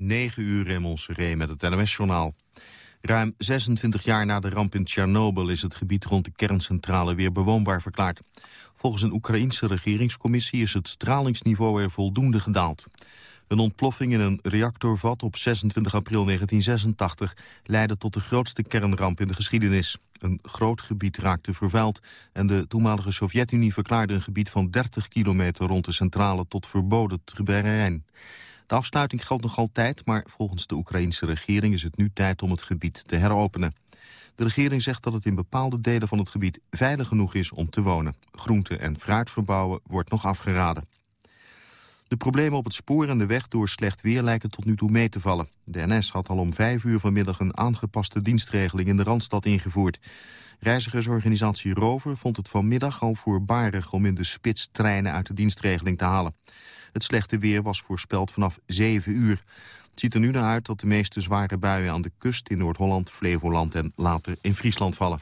9 uur in Montserrat met het NOS-journaal. Ruim 26 jaar na de ramp in Tsjernobyl is het gebied rond de kerncentrale weer bewoonbaar verklaard. Volgens een Oekraïense regeringscommissie is het stralingsniveau er voldoende gedaald. Een ontploffing in een reactorvat op 26 april 1986 leidde tot de grootste kernramp in de geschiedenis. Een groot gebied raakte vervuild en de toenmalige Sovjet-Unie verklaarde een gebied van 30 kilometer rond de centrale tot verboden terrein. De afsluiting geldt nog altijd, maar volgens de Oekraïnse regering is het nu tijd om het gebied te heropenen. De regering zegt dat het in bepaalde delen van het gebied veilig genoeg is om te wonen. Groente- en fruit verbouwen wordt nog afgeraden. De problemen op het spoor en de weg door slecht weer lijken tot nu toe mee te vallen. De NS had al om vijf uur vanmiddag een aangepaste dienstregeling in de Randstad ingevoerd. Reizigersorganisatie Rover vond het vanmiddag al voorbarig om in de spits treinen uit de dienstregeling te halen. Het slechte weer was voorspeld vanaf 7 uur. Het ziet er nu naar uit dat de meeste zware buien aan de kust in Noord-Holland, Flevoland en later in Friesland vallen.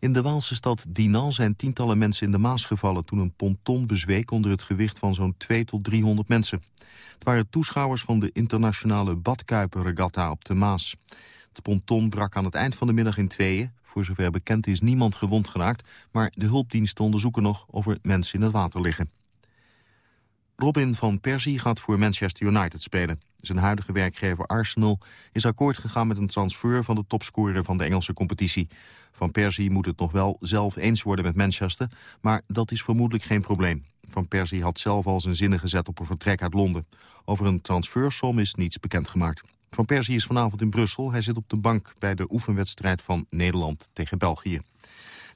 In de Waalse stad Dinan zijn tientallen mensen in de Maas gevallen... toen een ponton bezweek onder het gewicht van zo'n 2 tot 300 mensen. Het waren toeschouwers van de internationale badkuiperregatta op de Maas. Het ponton brak aan het eind van de middag in tweeën. Voor zover bekend is niemand gewond geraakt... maar de hulpdiensten onderzoeken nog of er mensen in het water liggen. Robin van Persie gaat voor Manchester United spelen. Zijn huidige werkgever Arsenal is akkoord gegaan met een transfer van de topscorer van de Engelse competitie. Van Persie moet het nog wel zelf eens worden met Manchester, maar dat is vermoedelijk geen probleem. Van Persie had zelf al zijn zinnen gezet op een vertrek uit Londen. Over een transfersom is niets bekendgemaakt. Van Persie is vanavond in Brussel. Hij zit op de bank bij de oefenwedstrijd van Nederland tegen België.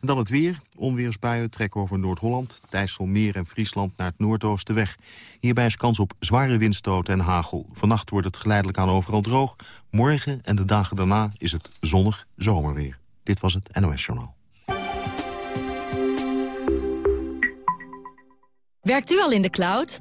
En dan het weer. Onweersbuien trekken over Noord-Holland, Dijsselmeer en Friesland naar het noordoosten weg. Hierbij is kans op zware windstoten en hagel. Vannacht wordt het geleidelijk aan overal droog. Morgen en de dagen daarna is het zonnig zomerweer. Dit was het NOS Journaal. Werkt u al in de cloud?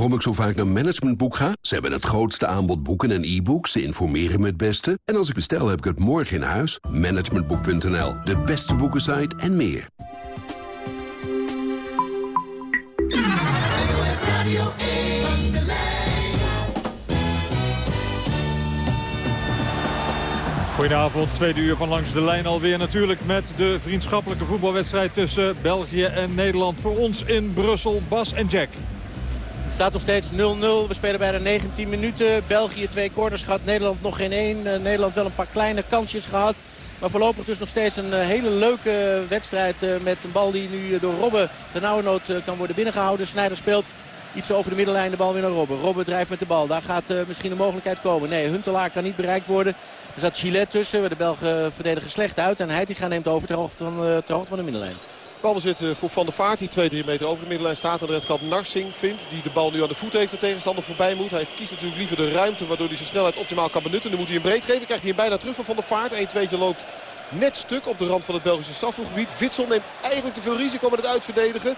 Waarom ik zo vaak naar Managementboek ga? Ze hebben het grootste aanbod boeken en e-books. Ze informeren me het beste. En als ik bestel, heb ik het morgen in huis. Managementboek.nl, de beste boekensite en meer. Goedenavond, tweede uur van Langs de Lijn alweer natuurlijk met de vriendschappelijke voetbalwedstrijd tussen België en Nederland. Voor ons in Brussel, Bas en Jack. Staat nog steeds 0-0. We spelen bijna 19 minuten. België twee corners gehad, Nederland nog geen één. Uh, Nederland wel een paar kleine kansjes gehad. Maar voorlopig dus nog steeds een uh, hele leuke wedstrijd uh, met een bal die nu door Robben ternauwernood kan worden binnengehouden. Snijder speelt iets over de middenlijn de bal weer naar Robben. Robben drijft met de bal. Daar gaat misschien een mogelijkheid komen. Nee, Huntelaar kan niet bereikt worden. Er zat Gillet tussen. De Belgen verdedigen slecht uit. En Heitinga neemt over ter hoogte van, hoogte van de middenlijn. Balbezit voor Van der Vaart die 2-3 meter over de middenlijn staat. Aan de rechterkant Narsing vindt die de bal nu aan de voet heeft. De tegenstander voorbij moet. Hij kiest natuurlijk liever de ruimte waardoor hij zijn snelheid optimaal kan benutten. Dan moet hij een breed geven. Krijgt hij hem bijna terug van Van der Vaart. 1-2 loopt net stuk op de rand van het Belgische strafgebied. Witsel neemt eigenlijk te veel risico met het uitverdedigen.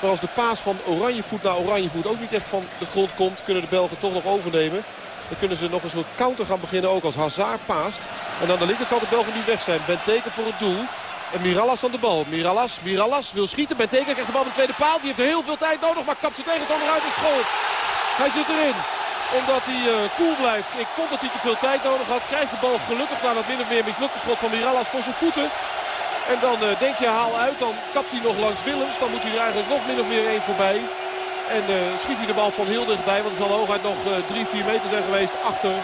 Maar als de paas van Oranjevoet naar Oranjevoet ook niet echt van de grond komt... kunnen de Belgen toch nog overnemen. Dan kunnen ze nog een soort counter gaan beginnen. Ook als Hazard paast. En aan de linkerkant de Belgen nu weg zijn. Benteke voor het doel. En Miralas aan de bal. Miralas, Miralas wil schieten. Benteke krijgt de bal met de tweede paal. Die heeft heel veel tijd nodig. Maar kapt zijn tegenstander uit en schoot. Hij zit erin. Omdat hij uh, cool blijft. Ik vond dat hij te veel tijd nodig had. Krijgt de bal gelukkig naar dat min of meer mislukte schot van Miralas voor zijn voeten. En dan uh, denk je haal uit. Dan kapt hij nog langs Willems. Dan moet hij er eigenlijk nog min of meer één voorbij. En uh, schiet hij de bal van heel dichtbij. Want er zal hooguit nog 3-4 meter zijn geweest achter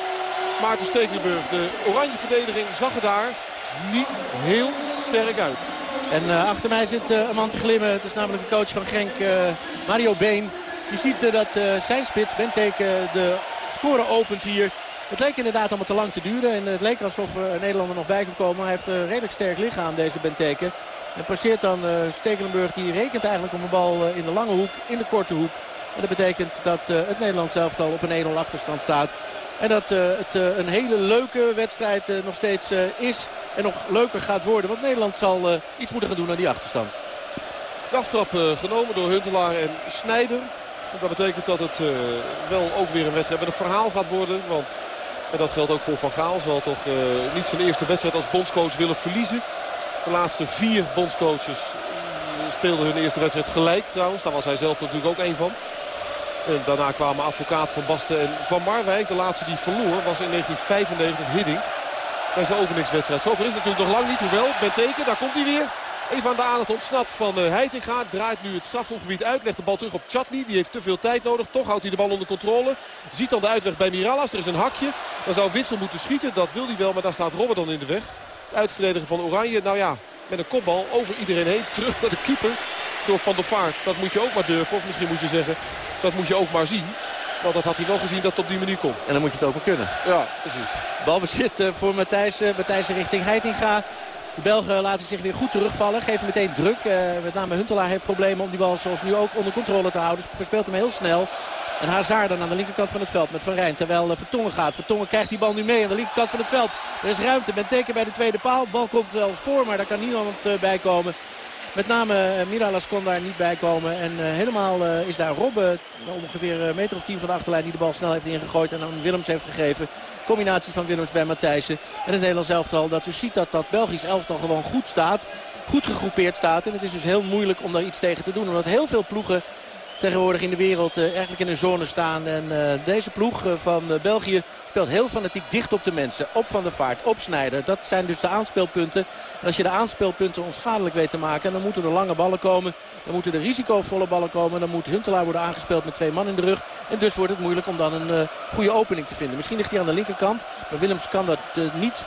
Maarten Stekelenburg. De oranje verdediging zag er daar niet heel sterk uit. En uh, achter mij zit uh, een man te glimmen. Het is namelijk de coach van Genk, uh, Mario Been. Je ziet dat zijn spits, Benteke, de score opent hier. Het leek inderdaad allemaal te lang te duren. En het leek alsof een Nederlander nog bij kon komen. Hij heeft een redelijk sterk lichaam, deze Benteke. En passeert dan Stekelenburg. Die rekent eigenlijk om een bal in de lange hoek, in de korte hoek. En dat betekent dat het Nederlands elftal op een 1-0 achterstand staat. En dat het een hele leuke wedstrijd nog steeds is. En nog leuker gaat worden. Want Nederland zal iets moeten gaan doen aan die achterstand. De aftrap genomen door Huntelaar en Snijder. Dat betekent dat het wel ook weer een wedstrijd met een verhaal gaat worden. Want en dat geldt ook voor Van Gaal. Zal toch niet zijn eerste wedstrijd als bondscoach willen verliezen. De laatste vier bondscoaches speelden hun eerste wedstrijd gelijk trouwens. Daar was hij zelf natuurlijk ook één van. En daarna kwamen advocaat Van Basten en Van Marwijk. De laatste die verloor was in 1995 Hidding. Bij zijn openingswedstrijd. Zover is het natuurlijk nog lang niet. Hoewel, Benteke, daar komt hij weer. Even aan de aandacht ontsnapt van uh, Heitinga. Draait nu het strafhoekgebied uit. Legt de bal terug op Chatli. Die heeft te veel tijd nodig. Toch houdt hij de bal onder controle. Ziet dan de uitweg bij Miralas. Er is een hakje. Dan zou Witsel moeten schieten. Dat wil hij wel. Maar daar staat Robert dan in de weg. Het uitverdedigen van Oranje. Nou ja, met een kopbal over iedereen heen. Terug naar de keeper. Door Van der Vaart. Dat moet je ook maar durven. Of misschien moet je zeggen, dat moet je ook maar zien. Want dat had hij wel gezien dat het op die manier komt. En dan moet je het ook maar kunnen. Ja, precies. Balbezit uh, voor Matthijs. Uh, Matthijs richting Heitinga. De Belgen laten zich weer goed terugvallen. Geven meteen druk. Uh, met name Huntelaar heeft problemen om die bal zoals nu ook onder controle te houden. Dus verspeelt hem heel snel. En Hazard dan aan de linkerkant van het veld met Van Rijn. Terwijl Vertongen gaat. Vertongen krijgt die bal nu mee aan de linkerkant van het veld. Er is ruimte. teken bij de tweede paal. De bal komt wel voor, maar daar kan niemand bij komen. Met name uh, Miralas kon daar niet bij komen. En uh, helemaal uh, is daar Robben, ongeveer een meter of tien van de achterlijn, die de bal snel heeft ingegooid. En aan Willems heeft gegeven. Combinatie van Willems bij Matthijssen. En het Nederlands elftal dat dus ziet dat dat Belgisch elftal gewoon goed staat. Goed gegroepeerd staat. En het is dus heel moeilijk om daar iets tegen te doen. Omdat heel veel ploegen tegenwoordig in de wereld eigenlijk in een zone staan. En deze ploeg van België speelt heel fanatiek dicht op de mensen. Op Van der Vaart, op Snijder. Dat zijn dus de aanspeelpunten. En als je de aanspeelpunten onschadelijk weet te maken... dan moeten er lange ballen komen. Dan moeten er risicovolle ballen komen. Dan moet Huntelaar worden aangespeeld met twee man in de rug. En dus wordt het moeilijk om dan een uh, goede opening te vinden. Misschien ligt hij aan de linkerkant. Maar Willems kan dat niet.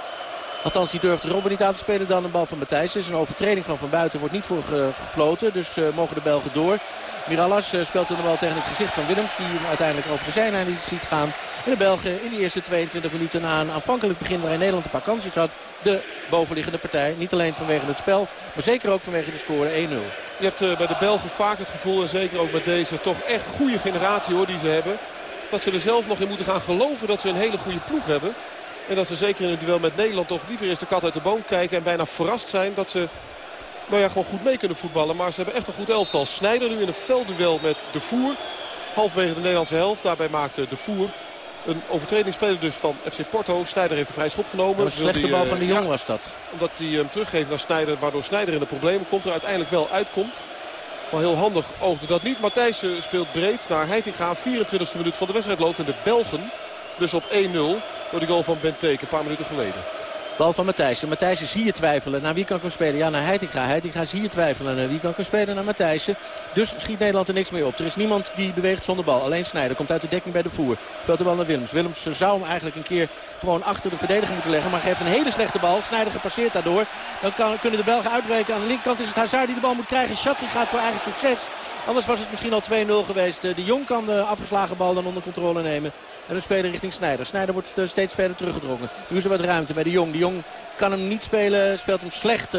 Althans, die durft Robben niet aan te spelen dan een bal van Matthijs. is een overtreding van Van Buiten wordt niet voor gefloten. Dus uh, mogen de Belgen door. Miralas uh, speelt de bal tegen het gezicht van Willems. Die hem uiteindelijk over de zijlijn ziet gaan. En de Belgen in de eerste 22 minuten na een aanvankelijk begin waarin Nederland een paar kansjes had. De bovenliggende partij. Niet alleen vanwege het spel, maar zeker ook vanwege de score 1-0. Je hebt uh, bij de Belgen vaak het gevoel, en zeker ook met deze toch echt goede generatie hoor, die ze hebben. Dat ze er zelf nog in moeten gaan geloven dat ze een hele goede ploeg hebben. En dat ze zeker in het duel met Nederland toch liever eens de kat uit de boom kijken. En bijna verrast zijn dat ze nou ja, gewoon goed mee kunnen voetballen. Maar ze hebben echt een goed elftal. Snijder nu in een veldduel met De Voer. Halverwege de Nederlandse helft. Daarbij maakte De Voer een overtredingsspeler dus van FC Porto. Snijder heeft de vrij schop genomen. Een slechte bal van de Jong was dat. Omdat hij hem teruggeeft naar Snijder. Waardoor Snijder in de problemen komt. Er uiteindelijk wel uitkomt. Maar heel handig oogde dat niet. Matthijs speelt breed naar Heitinga. 24e minuut van de wedstrijd loopt. En de Belgen dus op 1-0 door de goal van Benteke. Een paar minuten geleden. Bal van Matthijssen. Matthijssen zie je twijfelen. Naar wie kan ik spelen? Ja, naar Heitinga. Heitinga zie je twijfelen. Naar wie kan ik spelen? Naar Matthijssen. Dus schiet Nederland er niks meer op. Er is niemand die beweegt zonder bal. Alleen Snijder komt uit de dekking bij de voer. Speelt de bal naar Willems. Willems zou hem eigenlijk een keer gewoon achter de verdediger moeten leggen. Maar geeft een hele slechte bal. Snijder gepasseerd daardoor. Dan kan, kunnen de Belgen uitbreken. Aan de linkerkant is het Hazard die de bal moet krijgen. Chatli gaat voor eigen succes. Anders was het misschien al 2-0 geweest. De Jong kan de afgeslagen bal dan onder controle nemen. En dan spelen richting Snijder. Snijder wordt eh, steeds verder teruggedrongen. Nu is er wat ruimte bij de Jong. De Jong kan hem niet spelen. Speelt hem slecht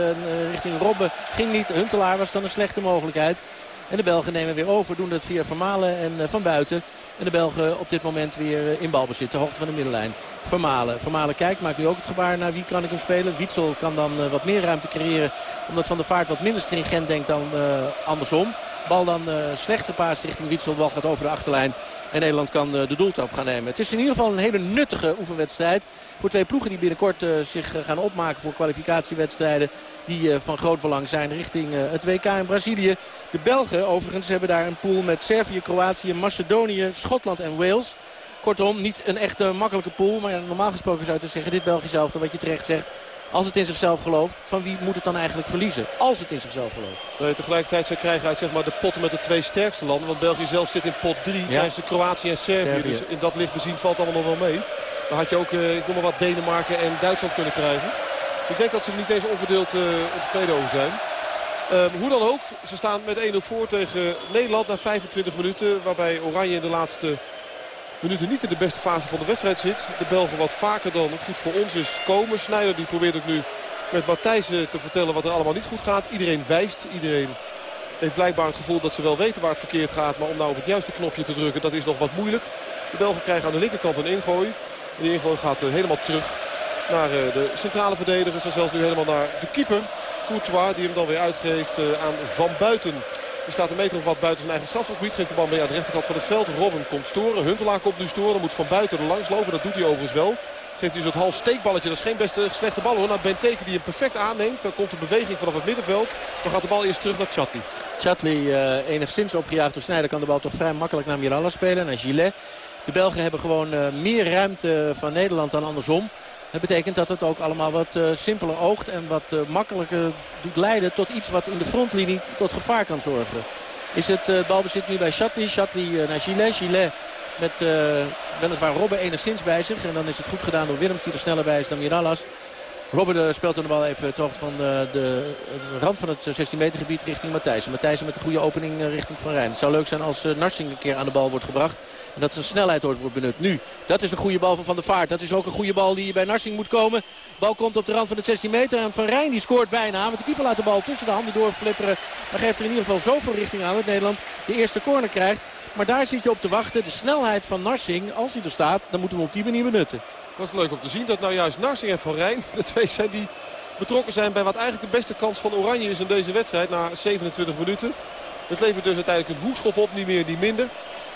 richting Robben. Ging niet. Huntelaar was dan een slechte mogelijkheid. En de Belgen nemen weer over. Doen dat via Vermalen en Van Buiten. En de Belgen op dit moment weer in balbezit. De hoogte van de middenlijn. Vermalen. Vermalen kijkt. Maakt nu ook het gebaar naar wie kan ik hem spelen. Wietsel kan dan wat meer ruimte creëren. Omdat Van der Vaart wat minder stringent denkt dan andersom. Bal dan uh, slecht gepaast richting Wietsel. Bal gaat over de achterlijn. En Nederland kan uh, de doeltrap gaan nemen. Het is in ieder geval een hele nuttige oefenwedstrijd. Voor twee ploegen die binnenkort uh, zich gaan opmaken voor kwalificatiewedstrijden. Die van groot belang zijn richting het WK in Brazilië. De Belgen overigens hebben daar een pool met Servië, Kroatië, Macedonië, Schotland en Wales. Kortom, niet een echte makkelijke pool. Maar normaal gesproken zou je zeggen, dit Belgisch elftal, wat je terecht zegt als het in zichzelf gelooft, van wie moet het dan eigenlijk verliezen? Als het in zichzelf gelooft. Nee, tegelijkertijd, zij krijgen uit zeg maar, de potten met de twee sterkste landen. Want België zelf zit in pot 3. Ja. Krijgen ze Kroatië en Servië. Servië. Dus in dat licht bezien valt allemaal nog wel mee. Dan had je ook, uh, ik noem maar wat, Denemarken en Duitsland kunnen krijgen. Dus ik denk dat ze er niet eens onverdeeld tevreden over zijn. Uh, hoe dan ook, ze staan met 1-0 voor tegen Nederland na 25 minuten. Waarbij Oranje in de laatste minuten niet in de beste fase van de wedstrijd zit. De Belgen wat vaker dan goed voor ons is komen. Snijder die probeert ook nu met Matthijsen te vertellen wat er allemaal niet goed gaat. Iedereen wijst. Iedereen heeft blijkbaar het gevoel dat ze wel weten waar het verkeerd gaat. Maar om nou op het juiste knopje te drukken, dat is nog wat moeilijk. De Belgen krijgen aan de linkerkant een ingooi. En die ingooi gaat helemaal terug naar de centrale verdedigers. En zelfs nu helemaal naar de keeper. Courtois die hem dan weer uitgeeft aan Van Buiten. Die staat een meter of wat buiten zijn eigen strafgebied. Geeft de bal mee aan de rechterkant van het veld. Robben komt storen. Huntelaar komt nu storen. Moet Van Buiten er langs lopen. Dat doet hij overigens wel. Geeft hij een half steekballetje. Dat is geen beste slechte bal hoor. Naar Benteke die hem perfect aanneemt. Dan komt de beweging vanaf het middenveld. Dan gaat de bal eerst terug naar Chatli. Chatli uh, enigszins opgejaagd door Snijder kan de bal toch vrij makkelijk naar Miralla spelen. Naar Gillet. De Belgen hebben gewoon uh, meer ruimte van Nederland dan andersom. Dat betekent dat het ook allemaal wat uh, simpeler oogt en wat uh, makkelijker doet leiden tot iets wat in de frontlinie tot gevaar kan zorgen. Is het uh, balbezit nu bij Chatli. Chatli naar Gillet. Gillet met weliswaar Robben enigszins bij zich. En dan is het goed gedaan door Willems die er sneller bij is dan Mirallas. Robben speelt de bal even terug van de, de, rand van het 16 meter gebied richting Matthijsen. Matthijsen met een goede opening richting Van Rijn. Het zou leuk zijn als Narsing een keer aan de bal wordt gebracht. En dat zijn snelheid wordt benut. Nu, dat is een goede bal van Van der Vaart. Dat is ook een goede bal die bij Narsing moet komen. Bal komt op de rand van het 16 meter. En Van Rijn die scoort bijna. Want de keeper laat de bal tussen de handen doorflipperen. Maar geeft er in ieder geval zoveel richting aan dat Nederland de eerste corner krijgt. Maar daar zit je op te wachten. De snelheid van Narsing, als hij er staat, dan moeten we op die manier benutten. Dat is leuk om te zien dat nou juist Narsing en Van Rijn de twee zijn die betrokken zijn bij wat eigenlijk de beste kans van Oranje is in deze wedstrijd. Na 27 minuten. Het levert dus uiteindelijk een hoekschop op, niet meer, niet minder.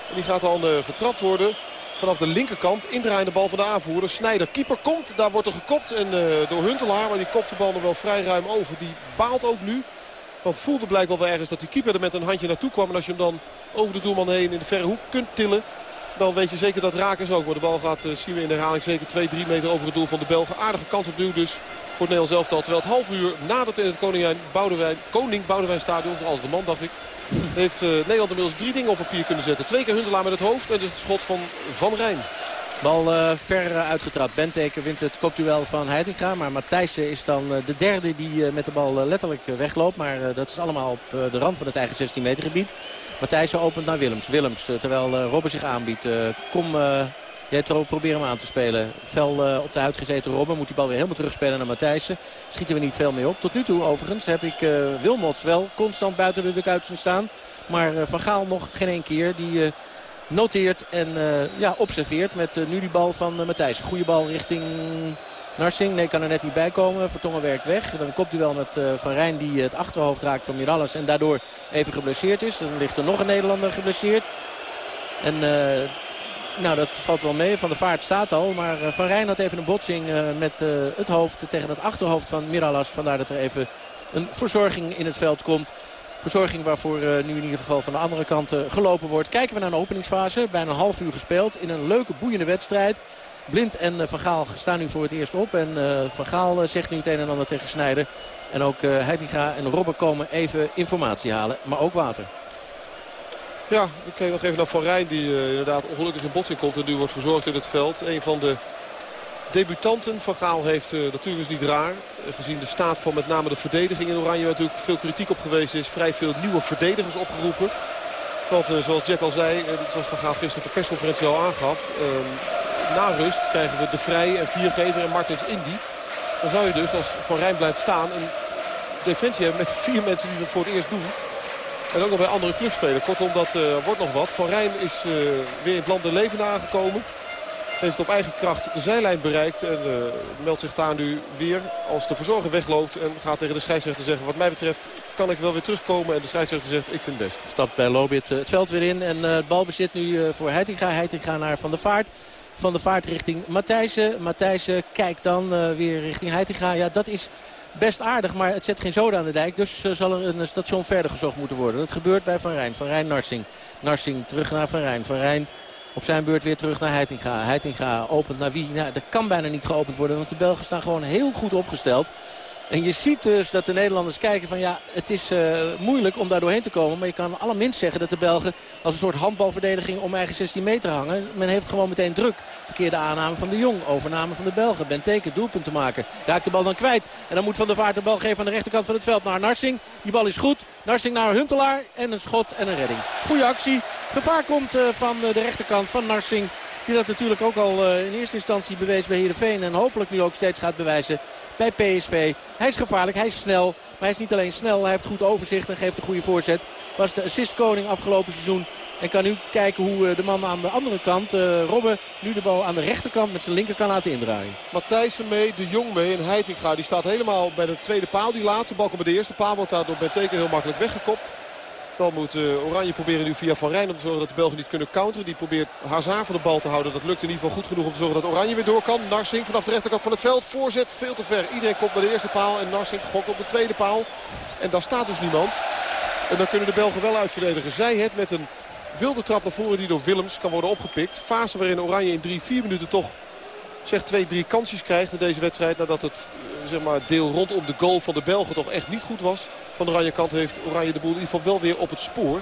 En die gaat dan uh, getrapt worden vanaf de linkerkant. Indraaiende bal van de aanvoerder. Snijder keeper komt. Daar wordt er gekopt en, uh, door Huntelaar. Maar die kopt de bal nog wel vrij ruim over. Die baalt ook nu. Want voelde blijkbaar wel ergens dat die keeper er met een handje naartoe kwam. En als je hem dan over de doelman heen in de verre hoek kunt tillen. Dan weet je zeker dat raak is ook. Maar de bal gaat, uh, zien we in de herhaling, zeker 2-3 meter over het doel van de Belgen. Aardige kans opnieuw dus voor het Nederlands elftal. Terwijl het half uur nadat in het Koningin Boudewijn, Koning Boudewijn stadion, is altijd een man dacht ik, heeft uh, Nederland inmiddels drie dingen op papier kunnen zetten. Twee keer Huntelaar met het hoofd en dus het schot van Van Rijn. Bal uh, ver uh, uitgetrapt. Benteke wint het kopduel van Heitinga. Maar Matthijssen is dan de derde die met de bal letterlijk wegloopt. Maar dat is allemaal op de rand van het eigen 16 meter gebied. Matthijssen opent naar Willems. Willems, terwijl Robben zich aanbiedt. kom, jij probeer hem aan te spelen. Fel op de huid gezeten Robben. Moet die bal weer helemaal terugspelen naar Matthijssen. Schieten we niet veel meer op. Tot nu toe overigens heb ik Wilmots wel constant buiten de dugout staan. Maar Van Gaal nog geen één keer. Die noteert en uh, ja, observeert met uh, nu die bal van uh, Matthijs. Goede bal richting Narsing. Nee, kan er net niet bij komen. Vertongen werkt weg. Dan komt hij wel met Van Rijn die het achterhoofd raakt van Miralles. En daardoor even geblesseerd is. Dan ligt er nog een Nederlander geblesseerd. En nou, dat valt wel mee. Van de Vaart staat al. Maar Van Rijn had even een botsing met het hoofd tegen het achterhoofd van Miralles. Vandaar dat er even een verzorging in het veld komt. Verzorging waarvoor nu in ieder geval van de andere kant gelopen wordt. Kijken we naar een openingsfase. Bijna een half uur gespeeld in een leuke boeiende wedstrijd. Blind en Van Gaal staan nu voor het eerst op. En Van Gaal zegt nu het een en ander tegen Snijder. En ook Heitinga en Robben komen even informatie halen. Maar ook water. Ja, ik kijk nog even naar Van Rijn die inderdaad ongelukkig in botsing komt. En nu wordt verzorgd in het veld. Een van de debutanten van Gaal heeft, uh, natuurlijk is niet raar. Uh, gezien de staat van met name de verdediging in Oranje. Waar natuurlijk veel kritiek op geweest is. Vrij veel nieuwe verdedigers opgeroepen. Want zoals Jack al zei, zoals Van Gaal gisteren op de persconferentie al aangaf. Ehm, na rust krijgen we De Vrij en Viergever en Martens Indy. Dan zou je dus als Van Rijn blijft staan een defensie hebben met vier mensen die dat voor het eerst doen. En ook nog bij andere clubs spelen. Kortom, dat wordt nog wat. Van Rijn is weer in het land der leven aangekomen. Heeft op eigen kracht de zijlijn bereikt. En uh, meldt zich daar nu weer als de verzorger wegloopt. En gaat tegen de scheidsrechter zeggen. Wat mij betreft kan ik wel weer terugkomen. En de scheidsrechter zegt ik vind het best. Stapt bij Lobit het veld weer in. En het balbezit nu voor Heitinga. Heitinga naar Van der Vaart. Van der Vaart richting Matthijsen. Matthijsen kijkt dan weer richting Heitinga. Ja, dat is best aardig, maar het zet geen zoden aan de dijk. Dus uh, zal er een station verder gezocht moeten worden. Dat gebeurt bij Van Rijn. Van Rijn Narsing. Narsing terug naar Van Rijn. Van Rijn op zijn beurt weer terug naar Heitinga. Heitinga opent naar wie? Nou, dat kan bijna niet geopend worden. Want de Belgen staan gewoon heel goed opgesteld. En je ziet dus dat de Nederlanders kijken van ja, het is uh, moeilijk om daar doorheen te komen. Maar je kan allerminst zeggen dat de Belgen als een soort handbalverdediging om eigen 16 meter hangen. Men heeft gewoon meteen druk. Verkeerde aanname van de Jong, overname van de Belgen. Benteke doelpunt te maken. Raakt de bal dan kwijt. En dan moet Van der Vaart de bal geven aan de rechterkant van het veld naar Narsing. Die bal is goed. Narsing naar Huntelaar en een schot en een redding. Goeie actie. Gevaar komt uh, van de rechterkant van Narsing. Die dat natuurlijk ook al in eerste instantie bewees bij Heerenveen. En hopelijk nu ook steeds gaat bewijzen bij PSV. Hij is gevaarlijk, hij is snel. Maar hij is niet alleen snel, hij heeft goed overzicht en geeft een goede voorzet. Was de assistkoning afgelopen seizoen. En kan nu kijken hoe de man aan de andere kant, uh, Robben, nu de bal aan de rechterkant met zijn linker kan laten indraaien. Matthijssen mee, De Jong mee en Heitinga. Die staat helemaal bij de tweede paal. Die laatste bal komt bij de eerste paal. Wordt daar door Benteke heel makkelijk weggekopt. Dan moet uh, Oranje proberen nu via Van Rijn om te zorgen dat de Belgen niet kunnen counteren. Die probeert Hazard van de bal te houden. Dat lukt in ieder geval goed genoeg om te zorgen dat Oranje weer door kan. Narsing vanaf de rechterkant van het veld. Voorzet veel te ver. Iedereen komt naar de eerste paal. En Narsing gokt op de tweede paal. En daar staat dus niemand. En dan kunnen de Belgen wel uitverdedigen. Zij het met een wilde trap naar voren die door Willems kan worden opgepikt. Fase waarin Oranje in 3, 4 minuten toch zeg twee, drie kansjes krijgt in deze wedstrijd. Nadat het eh, zeg maar, deel rondom de goal van de Belgen toch echt niet goed was. Van de Oranje kant heeft Oranje de boel in ieder geval wel weer op het spoor.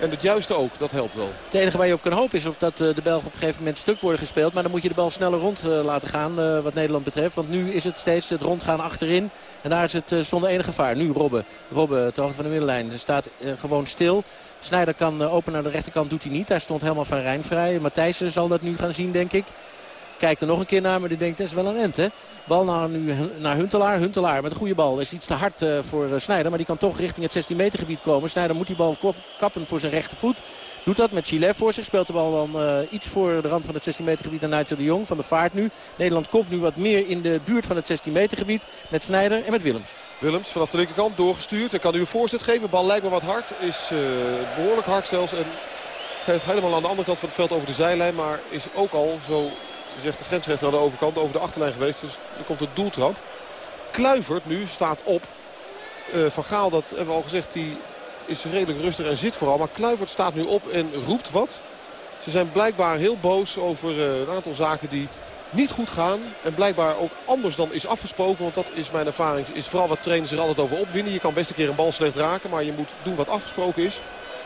En het juiste ook, dat helpt wel. Het enige waar je op kan hopen is dat eh, de Belgen op een gegeven moment stuk worden gespeeld. Maar dan moet je de bal sneller rond eh, laten gaan wat Nederland betreft. Want nu is het steeds het rondgaan achterin. En daar is het zonder enige gevaar. Nu Robben. Robben, ter hoogte van de middenlijn, staat gewoon stil. Snijder kan open naar de rechterkant, doet hij niet. Daar stond helemaal van Rijn vrij. Matthijssen zal dat nu gaan zien, denk ik. Kijkt er nog een keer naar, maar die denkt, dat is wel een end, hè? Bal naar, nu, naar Huntelaar. Huntelaar met een goede bal. Is iets te hard uh, voor uh, Snijder, maar die kan toch richting het 16 meter gebied komen. Snijder moet die bal kappen voor zijn rechtervoet. Doet dat met Chile voor zich. Speelt de bal dan uh, iets voor de rand van het 16 meter gebied naar Nigel de Jong van de vaart nu. Nederland komt nu wat meer in de buurt van het 16 meter gebied. Met Snijder en met Willems. Willems vanaf de linkerkant doorgestuurd. En kan nu een voorzet geven. Bal lijkt me wat hard. Is behoorlijk hard zelfs. En geeft helemaal aan de andere kant van het veld over de zijlijn. Maar is ook al zo zegt de grensrechter aan de overkant over de achterlijn geweest. Dus er komt het doeltrap. Kluivert nu staat op. Uh, van Gaal, dat hebben we al gezegd, die is redelijk rustig en zit vooral. Maar Kluivert staat nu op en roept wat. Ze zijn blijkbaar heel boos over uh, een aantal zaken die niet goed gaan. En blijkbaar ook anders dan is afgesproken. Want dat is mijn ervaring. Is vooral wat trainers er altijd over opwinnen. Je kan best een keer een bal slecht raken. Maar je moet doen wat afgesproken is.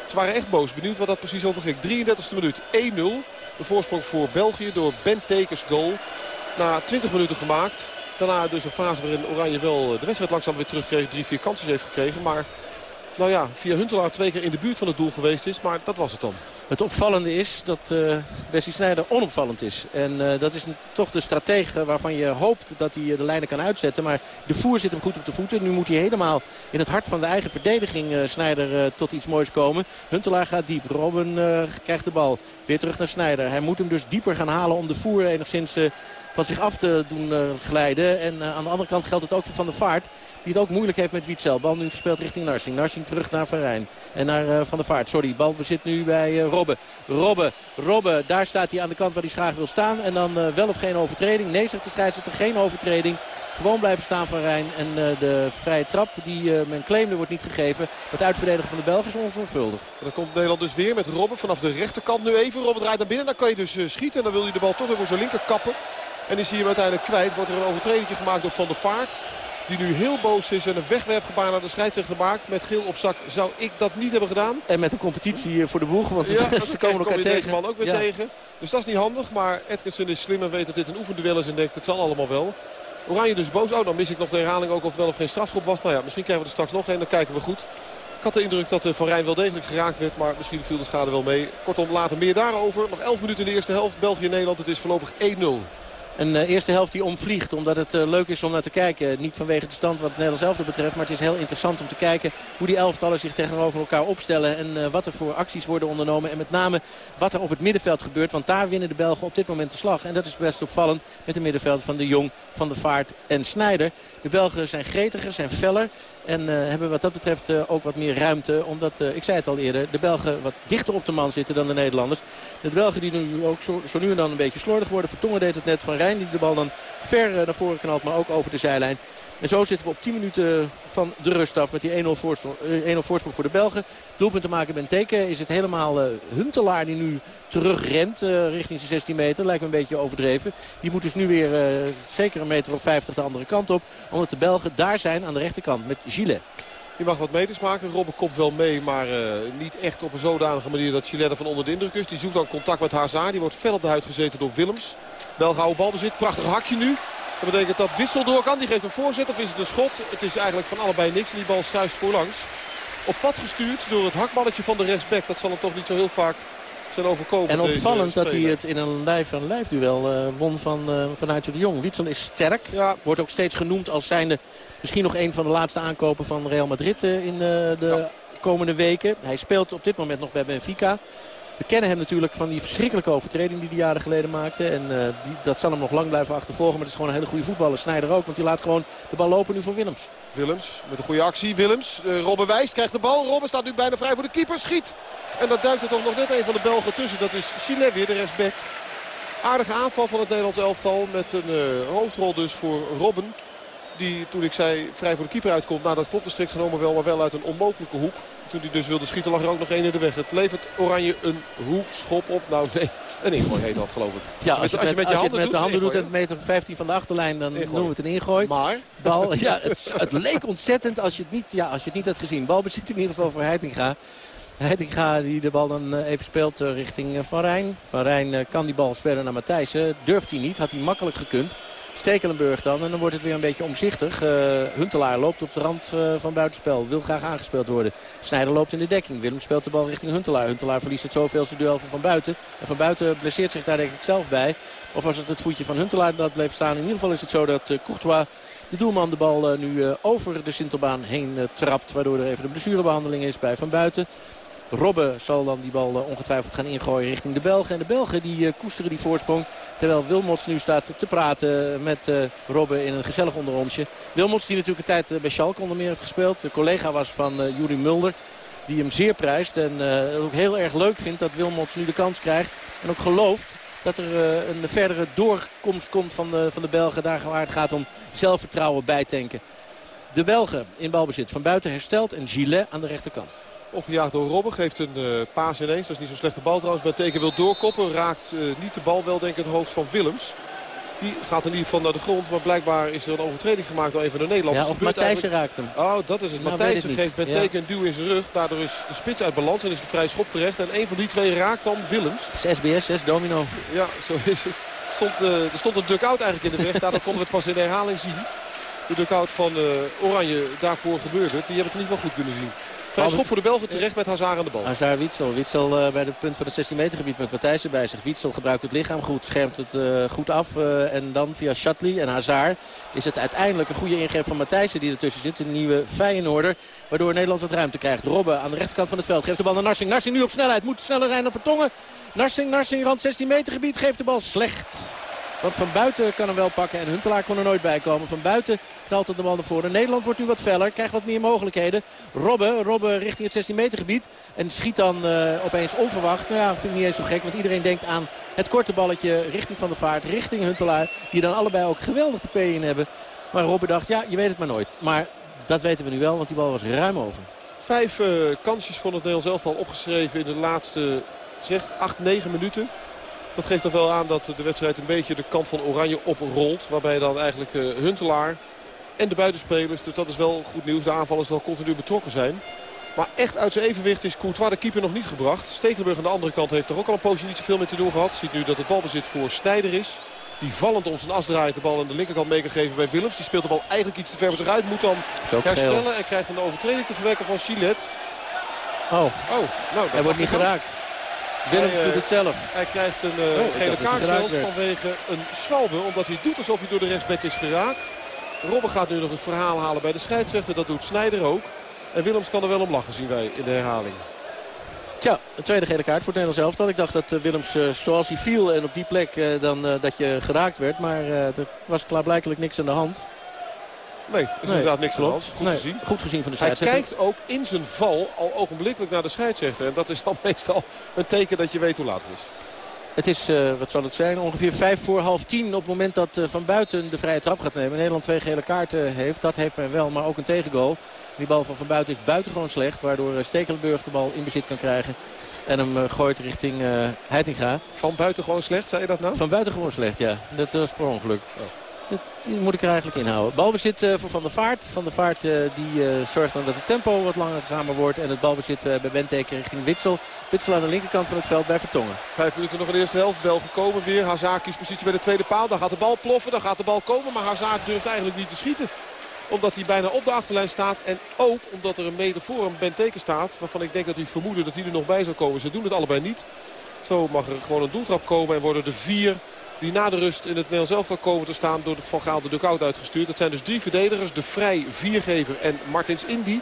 Ze waren echt boos. Benieuwd wat dat precies over ging. 33e minuut 1-0. De voorsprong voor België door Ben Tekers goal. Na 20 minuten gemaakt. Daarna dus een fase waarin Oranje wel de wedstrijd langzaam weer terugkreeg. Drie, vier kansjes heeft gekregen. Maar nou ja, via Huntelaar twee keer in de buurt van het doel geweest is. Maar dat was het dan. Het opvallende is dat uh, Wesley Sneijder onopvallend is. En uh, dat is toch de stratege waarvan je hoopt dat hij de lijnen kan uitzetten. Maar de voer zit hem goed op de voeten. Nu moet hij helemaal in het hart van de eigen verdediging uh, Sneijder tot iets moois komen. Huntelaar gaat diep. Robben krijgt de bal. Weer terug naar Sneijder. Hij moet hem dus dieper gaan halen om de voer enigszins van zich af te doen glijden. En aan de andere kant geldt het ook voor Van der Vaart. Die het ook moeilijk heeft met Wietzel. Bal nu gespeeld richting Narsing. Narsing terug naar Van Rijn. En naar uh, Van der Vaart. Sorry, bal bezit nu bij Robben. Robben, Robben. Daar staat hij aan de kant waar hij graag wil staan. En dan wel of geen overtreding. Nee, zegt de scheidsrechter. Geen overtreding. Gewoon blijven staan van Rijn. En de vrije trap die men claimde wordt niet gegeven. Het uitverdedigen van de Belgen is onzorgvuldig. Dan komt Nederland dus weer met Robben vanaf de rechterkant nu even. Robben draait naar binnen. Dan kan je dus schieten. En dan wil hij de bal toch weer voor zijn linker kappen. En is hij hem uiteindelijk kwijt. Wordt er een overtreding gemaakt door Van der Vaart. Die nu heel boos is en een wegwerpgebaar naar de scheidsrechter maakt. Met geel op zak zou ik dat niet hebben gedaan. En met een competitie voor de boeg. Want ja, ze komen elkaar tegen. deze man ook weer tegen. Dus dat is niet handig. Maar Atkinson is slim en weet dat dit een oefenduel is. En denkt het zal allemaal wel. Oranje dus boos. Oh, dan mis ik nog de herhaling ook of wel of geen strafschop was. Nou ja, misschien krijgen we er straks nog een. Dan kijken we goed. Ik had de indruk dat Van Rijn wel degelijk geraakt werd. Maar misschien viel de schade wel mee. Kortom, later meer daarover. Nog 11 minuten in de eerste helft. België-Nederland. Het is voorlopig 1-0. Een uh, eerste helft die omvliegt. Omdat het uh, leuk is om naar te kijken. Niet vanwege de stand wat het Nederlands elftal betreft. Maar het is heel interessant om te kijken hoe die elftallen zich tegenover elkaar opstellen. En uh, wat er voor acties worden ondernomen. En met name wat er op het middenveld gebeurt. Want daar winnen de Belgen op dit moment de slag. En dat is best opvallend met de middenveld van de Jong, Van de Vaart en Snijder. De Belgen zijn gretiger, zijn feller. En uh, hebben wat dat betreft uh, ook wat meer ruimte. Omdat, uh, ik zei het al eerder, de Belgen wat dichter op de man zitten dan de Nederlanders. De Belgen die nu ook zo, zo nu en dan een beetje slordig worden. Vertongen deed het net van Rijn die de bal dan ver naar voren knalt, maar ook over de zijlijn. En zo zitten we op 10 minuten van de rust af met die 1-0 voorsprong, 1 voorsprong voor de Belgen. Doelpunt te maken Benteke is het helemaal uh, Huntelaar die nu terugrent uh, richting zijn 16 meter. Lijkt me een beetje overdreven. Die moet dus nu weer zeker een meter of 50 de andere kant op. Omdat de Belgen daar zijn aan de rechterkant met Gillet. Die mag wat meters maken. Robben komt wel mee, maar niet echt op een zodanige manier dat Gillet er van onder de indruk is. Die zoekt dan contact met Hazard. Die wordt fel op de huid gezeten door Willems. Belgouwen balbezit. Prachtig hakje nu. Dat betekent dat Wissel door kan. Die geeft een voorzet of is het een schot? Het is eigenlijk van allebei niks. En die bal stuist voorlangs. Op pad gestuurd door het hakmannetje van de rechtsback. Dat zal hem toch niet zo heel vaak ten overkomen. En opvallend dat hij het in een lijf-aan-lijf duel uh, won van, uh, vanuit de Jong. Witsel is sterk. Ja. Wordt ook steeds genoemd als zijnde misschien nog een van de laatste aankopen van Real Madrid uh, in de komende weken. Hij speelt op dit moment nog bij Benfica. We kennen hem natuurlijk van die verschrikkelijke overtreding die hij jaren geleden maakte. En uh, die, dat zal hem nog lang blijven achtervolgen. Maar het is gewoon een hele goede voetballer. Snijder ook, want die laat gewoon de bal lopen nu voor Willems. Willems met een goede actie. Willems, uh, Robben wijst, krijgt de bal. Robben staat nu bijna vrij voor de keeper. Schiet. En dat duikt er toch nog net een van de Belgen tussen. Dat is Chile weer, de rechtsback. Aardige aanval van het Nederlands elftal. Met een uh, hoofdrol dus voor Robben. Die, toen ik zei, vrij voor de keeper uitkomt. Nou, dat klopt strikt genomen wel, maar wel uit een onmogelijke hoek. Toen hij dus wilde schieten lag er ook nog één in de weg. Het levert Oranje een hoekschop op. Nou nee, een ingooi heet dat geloof ik. Ja, als, je, met, met, je handen met de handen doet en meter 15 van de achterlijn, dan noemen we het een ingooi. Maar? Bal, ja, het, het, leek ontzettend als je, het niet, ja, als je het niet had gezien. Bal bezit in ieder geval voor Heitinga. Heitinga die de bal dan eh, even speelt eh, richting eh, Van Rijn. Van Rijn kan die bal spelen naar Matthijssen. Durft hij niet, had hij makkelijk gekund. Stekelenburg dan. En dan wordt het weer een beetje omzichtig. Uh, Huntelaar loopt op de rand uh, van buitenspel. Wil graag aangespeeld worden. Snijder loopt in de dekking. Willem speelt de bal richting Huntelaar. Huntelaar verliest het zoveelste duel van Van Buiten. En Van Buiten blesseert zich daar denk ik zelf bij. Of was het het voetje van Huntelaar dat bleef staan. In ieder geval is het zo dat uh, Courtois de doelman de bal nu over de Sintelbaan heen trapt. Waardoor er even de blessurebehandeling is bij Van Buiten. Robben zal dan die bal eh, ongetwijfeld gaan ingooien richting de Belgen. En de Belgen die eh, koesteren die voorsprong. Terwijl Wilmots nu staat te praten met uh, Robben in een gezellig onderrondje. Wilmots die natuurlijk een tijd bij Schalke onder meer heeft gespeeld. De collega was van uh, Juri Mulder. Die hem zeer prijst en ook heel erg leuk vindt dat Wilmots nu de kans krijgt. En ook gelooft dat er een verdere doorkomst komt van de, van de Belgen. Daar waar het gaat om zelfvertrouwen bijtanken. De Belgen in balbezit. Van buiten hersteld en Gillet aan de rechterkant. Opgejaagd door Robben. Geeft een uh, paas ineens. Dat is niet zo'n slechte bal trouwens. Benteke wil doorkoppen. Raakt uh, niet de bal. Wel denk ik het hoofd van Willems. Die gaat in ieder geval naar de grond. Maar blijkbaar is er een overtreding gemaakt door een van de Nederlanders. Ja, of Matthijssen raakt hem. Oh, dat is het. Nou, geeft Benteke ja. een duw in zijn rug. Daardoor is de spits uit balans en is de vrij schop terecht. En een van die twee raakt dan Willems. 6 6 domino. Ja, zo is het. Stond, uh, er stond een duck-out eigenlijk in de weg. Daardoor konden we het pas in de herhaling zien. De duck-out van Oranje daarvoor gebeurde. Die hebben het in ieder geval goed kunnen zien. Vrij schop voor de Belgen terecht met Hazard aan de bal. Hazard Witsel. Witsel uh, bij de punt van het 16 meter gebied met Matthijssen bij zich. Witsel gebruikt het lichaam goed, schermt het uh, goed af. Uh, en dan via Shatley en Hazard is het uiteindelijk een goede ingreep van Matthijssen die ertussen zit. Een nieuwe Feyenoorder. Waardoor Nederland wat ruimte krijgt. Robben aan de rechterkant van het veld geeft de bal naar Narsing. Narsing nu op snelheid. Moet sneller rijden dan Vertongen. Narsing, Narsing, rand 16 meter gebied. Geeft de bal slecht. Want van buiten kan hem wel pakken en Huntelaar kon er nooit bij komen. Van buiten knalt de bal naar voren. Nederland wordt nu wat feller, krijgt wat meer mogelijkheden. Robben, Robben richting het 16 meter gebied. En schiet dan uh, opeens onverwacht. Nou ja, vind ik niet eens zo gek, want iedereen denkt aan het korte balletje richting Van der Vaart, richting Huntelaar. Die dan allebei ook geweldig de P hebben. Maar Robben dacht, ja, je weet het maar nooit. Maar dat weten we nu wel, want die bal was ruim over. Vijf uh, kansjes van het Nederlands elftal opgeschreven in de laatste zeg, 8, 9 minuten. Dat geeft toch wel aan dat de wedstrijd een beetje de kant van Oranje oprolt. Waarbij dan eigenlijk uh, Huntelaar en de buitenspelers, dus dat is wel goed nieuws. De aanvallers wel continu betrokken zijn. Maar echt uit zijn evenwicht is Courtois de keeper nog niet gebracht. Stekelenburg aan de andere kant heeft er ook al een poosje niet zoveel mee te doen gehad. Ziet nu dat het balbezit voor Snijder is. Die vallend om zijn as draait de bal aan de linkerkant mee kan geven bij Willems. Die speelt de bal eigenlijk iets te ver voor zich uit. Moet dan herstellen geel. en krijgt een overtreding te verwerken van Chilet. Oh, oh nou, hij wordt niet geraakt. Willems doet het zelf. Hij krijgt een uh, oh, gele kaart zelfs vanwege een schwalbe. Omdat hij doet alsof hij door de rechtsback is geraakt. Robben gaat nu nog het verhaal halen bij de scheidsrechter. Dat doet Snijder ook. En Willems kan er wel om lachen, zien wij in de herhaling. Tja, een tweede gele kaart voor het Nederlands elftal. Ik dacht dat uh, Willems uh, zoals hij viel en op die plek uh, dan dat je geraakt werd. Maar er was klaarblijkelijk niks aan de hand. Nee, is nee, inderdaad niks klopt. aan de hand. Goed nee, gezien. Goed gezien van de scheidsrechter. Hij kijkt ook in zijn val al ogenblikkelijk naar de scheidsrechter. En dat is dan meestal een teken dat je weet hoe laat het is. Het is, uh, wat zal het zijn, ongeveer vijf voor half tien op het moment dat uh, Van Buiten de vrije trap gaat nemen. Nederland twee gele kaarten heeft, dat heeft men wel, maar ook een tegengoal. Die bal van Van Buiten is buitengewoon slecht, waardoor uh, Stekelenburg de bal in bezit kan krijgen. En hem gooit richting Heitinga. Van buiten gewoon slecht, zei je dat nou? Van buiten gewoon slecht, ja. Dat was per ongeluk. Oh. Die moet ik er eigenlijk inhouden. Balbezit uh, voor Van der Vaart. Van der Vaart uh, die uh, zorgt dan dat het tempo wat langer wordt. En het balbezit bij Benteke richting Witsel. Witsel aan de linkerkant van het veld bij Vertongen. Vijf minuten nog in de eerste helft. Belgen komen weer. Hazard kiest positie bij de tweede paal. Dan gaat de bal ploffen. Dan gaat de bal komen. Maar Hazard durft eigenlijk niet te schieten. Omdat hij bijna op de achterlijn staat. En ook omdat er een meter voor hem Benteke staat. Waarvan ik denk dat hij vermoedde dat hij er nog bij zou komen. Ze doen het allebei niet. Zo mag er gewoon een doeltrap komen en worden de vier die na de rust in het Nederlands elftal komen te staan door de Van Gaal de dugout uitgestuurd. Dat zijn dus drie verdedigers, de Vrij, Viergever en Martins Indy.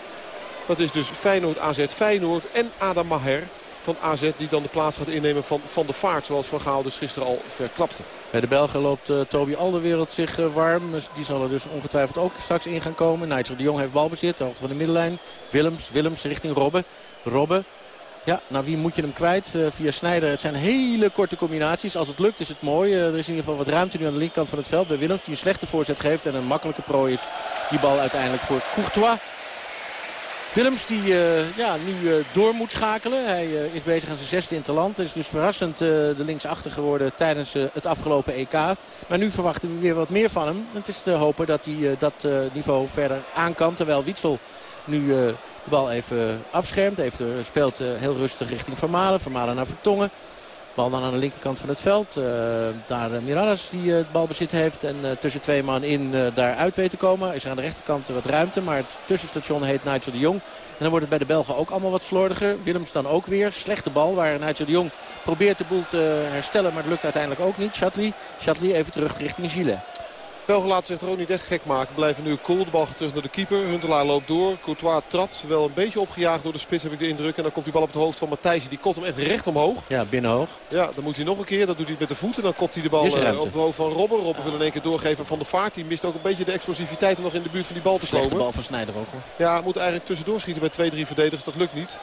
Dat is dus Feyenoord, AZ Feyenoord en Adam Maher van AZ die dan de plaats gaat innemen van Van de Vaart. Zoals Van Gaal dus gisteren al verklapte. Bij de Belgen loopt uh, Toby Alderwereld zich uh, warm. Dus die zal er dus ongetwijfeld ook straks in gaan komen. Nigel de Jong heeft balbezit, de hoogte van de middenlijn. Willems, Willems richting Robben. Robben. Ja, nou wie moet je hem kwijt? Uh, via Snijder. Het zijn hele korte combinaties. Als het lukt is het mooi. er is in ieder geval wat ruimte nu aan de linkerkant van het veld bij Willems. Die een slechte voorzet geeft en een makkelijke prooi is. Die bal uiteindelijk voor Courtois. Willems die uh, ja, nu door moet schakelen. Hij is bezig aan zijn zesde in interland. Is dus verrassend de linksachter geworden tijdens het afgelopen EK. Maar nu verwachten we weer wat meer van hem. Het is te hopen dat hij dat niveau verder aan kan. Terwijl Wietsel nu de bal even afschermt. Even, speelt heel rustig richting Vermalen. Vermalen naar Vertongen. Bal dan aan de linkerkant van het veld. Uh, daar uh, Miralas die uh, het balbezit heeft. En tussen twee man in daar weet te komen. Is er aan de rechterkant wat ruimte. Maar het tussenstation heet Nigel de Jong. En dan wordt het bij de Belgen ook allemaal wat slordiger. Willems dan ook weer. Slechte bal waar Nigel de Jong probeert de boel te herstellen. Maar het lukt uiteindelijk ook niet. Chatley, Chatley even terug richting Gilles. Belgen laten zich er ook niet echt gek maken. Blijven nu cool. De bal gaat terug naar de keeper. Huntelaar loopt door. Courtois trapt. Wel een beetje opgejaagd door de spits heb ik de indruk. En dan komt die bal op het hoofd van Matthijs. Die komt hem echt recht omhoog. Ja, binnenhoog. Ja, dan moet hij nog een keer. Dat doet hij met de voeten. Dan kopt hij de bal uh, op het hoofd van Robben. Robben wil in één keer doorgeven van de vaart. Die mist ook een beetje de explosiviteit om nog in de buurt van die bal te komen. de bal van Snijder ook hoor. Ja, moet eigenlijk tussendoor schieten twee, drie verdedigers. Dat lukt niet.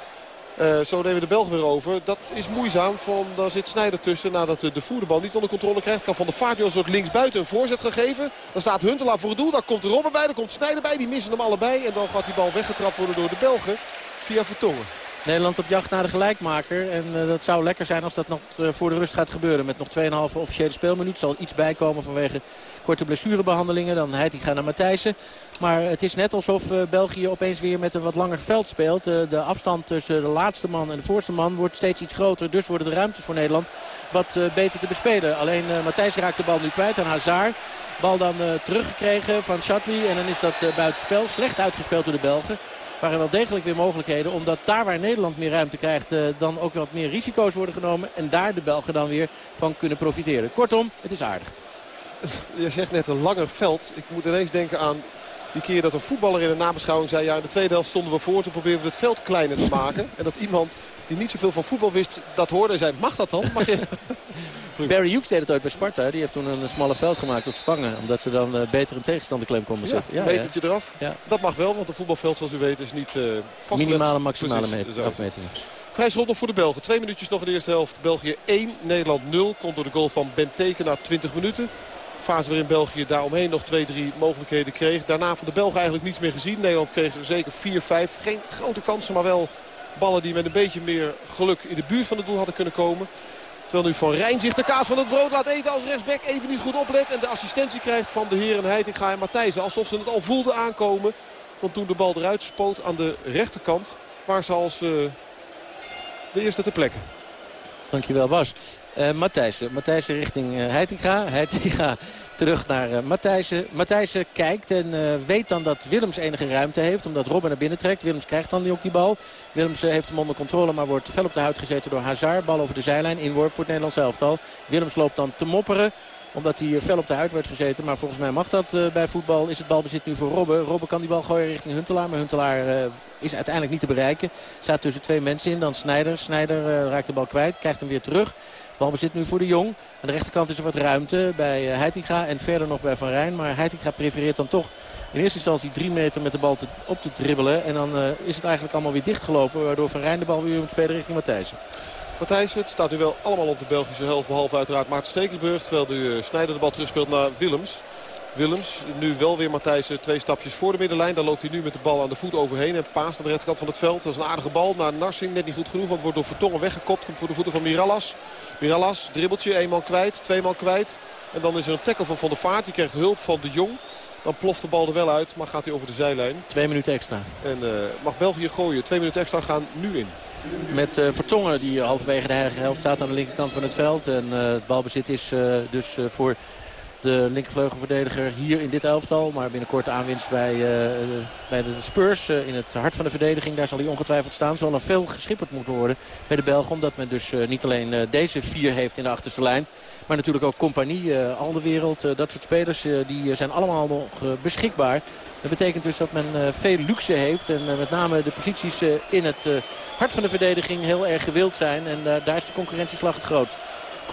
Uh, zo nemen we de Belgen weer over. Dat is moeizaam. Van, daar zit Snijder tussen. Nadat de, de voerbal niet onder controle krijgt. Kan Van de Vaart een soort linksbuiten een voorzet gegeven. Dan staat Huntelaar voor het doel. Daar komt Robben bij. Daar komt Snijder bij. Die missen hem allebei. En dan gaat die bal weggetrapt worden door de Belgen. Via Vertongen. Nederland op jacht naar de gelijkmaker. En uh, dat zou lekker zijn als dat nog uh, voor de rust gaat gebeuren. Met nog 2,5 officiële speelminuut. Zal iets bijkomen vanwege korte blessurebehandelingen. Dan Heitinga naar Matthijssen. Maar het is net alsof uh, België opeens weer met een wat langer veld speelt. de afstand tussen de laatste man en de voorste man wordt steeds iets groter. Dus worden de ruimtes voor Nederland wat beter te bespelen. Alleen Matthijs raakt de bal nu kwijt aan Hazard. Bal dan teruggekregen van Chatley. En dan is dat buitenspel. Slecht uitgespeeld door de Belgen waren wel degelijk weer mogelijkheden. Omdat daar waar Nederland meer ruimte krijgt dan ook wat meer risico's worden genomen. En daar de Belgen dan weer van kunnen profiteren. Kortom, het is aardig. Je zegt net een langer veld. Ik moet ineens denken aan die keer dat een voetballer in de nabeschouwing zei... ja, in de tweede helft stonden we voor, toen probeerden we het veld kleiner te maken. En dat iemand die niet zoveel van voetbal wist, dat hoorde en zei... mag dat dan? Mag je... Barry Hughes deed het ooit bij Sparta. Die heeft toen een smalle veld gemaakt op Spangen. Omdat ze dan uh, beter een tegenstander klem konden zetten. Ja, ja, metertje ja. eraf. Ja. Dat mag wel, want een voetbalveld zoals u weet is niet uh, vast. Minimale, maximale meter, afmetingen. Vrij schot nog voor de Belgen. Twee minuutjes nog in de eerste helft. België 1, Nederland 0. Komt door de goal van Benteke na 20 minuten. Fase waarin België daaromheen nog 2-3 mogelijkheden kreeg. Daarna van de Belgen eigenlijk niets meer gezien. Nederland kreeg er zeker 4-5. Geen grote kansen, maar wel ballen die met een beetje meer geluk in de buurt van het doel hadden kunnen komen. Terwijl nu Van Rijn zich de kaas van het brood laat eten als rechtsback. Even niet goed oplet en de assistentie krijgt van de heren Heitinga en Matthijsen. Alsof ze het al voelden aankomen. Want toen de bal eruit spoot aan de rechterkant. Waar ze als uh, de eerste ter plekke. Dankjewel Bas. Uh, Matthijsen. Matthijsen richting uh, Heitinga. Heitinga terug naar uh, Matthijsen. Matthijsen kijkt en weet dan dat Willems enige ruimte heeft. Omdat Robben naar binnen trekt. Willems krijgt dan ook die bal. Willems heeft hem onder controle. Maar wordt fel op de huid gezeten door Hazard. Bal over de zijlijn. Inworp voor het Nederlands elftal. Willems loopt dan te mopperen omdat hij fel op de huid werd gezeten. Maar volgens mij mag dat bij voetbal. Is het balbezit nu voor Robben. Robben kan die bal gooien richting Huntelaar. Maar Huntelaar is uiteindelijk niet te bereiken. Staat tussen twee mensen in. Dan Snijder. Snijder raakt de bal kwijt. Krijgt hem weer terug. Balbezit nu voor de Jong. Aan de rechterkant is er wat ruimte bij uh, Heitinga en verder nog bij Van Rijn. Maar Heitinga prefereert dan toch in eerste instantie drie meter met de bal te, op te dribbelen. En dan uh, is het eigenlijk allemaal weer dichtgelopen. Waardoor Van Rijn de bal weer moet spelen richting Matthijsen. Matthijs, het staat nu wel allemaal op de Belgische helft. Behalve uiteraard Maarten Stekelenburg. Terwijl de uh, Snijder de bal terugspeelt naar Willems. Willems, nu wel weer Matthijs twee stapjes voor de middenlijn. Daar loopt hij nu met de bal aan de voet overheen. En paast aan de rechterkant van het veld. Dat is een aardige bal naar Narsing. Net niet goed genoeg, want wordt door Vertongen weggekopt. Komt voor de voeten van Mirallas. Mirallas, dribbeltje, eenmaal kwijt, tweemaal kwijt. En dan is er een tackle van Van der Vaart. Die krijgt hulp van de Jong. Dan ploft de bal er wel uit, maar gaat hij over de zijlijn. Twee minuten extra. En uh, mag België gooien. Twee minuten extra gaan nu in. Met uh, Vertongen die halverwege de helft staat aan de linkerkant van het veld. En uh, het balbezit is dus voor De linkervleugelverdediger hier in dit elftal. Maar binnenkort aanwinst bij, uh, bij de Spurs in het hart van de verdediging. Daar zal hij ongetwijfeld staan. Zal er veel geschipperd moeten worden bij de Belgen. Omdat men dus niet alleen deze vier heeft in de achterste lijn. Maar natuurlijk ook compagnie, al de wereld. dat soort spelers die zijn allemaal nog beschikbaar. Dat betekent dus dat men veel luxe heeft. En met name de posities in het hart van de verdediging heel erg gewild zijn. En daar is de concurrentieslag het grootst.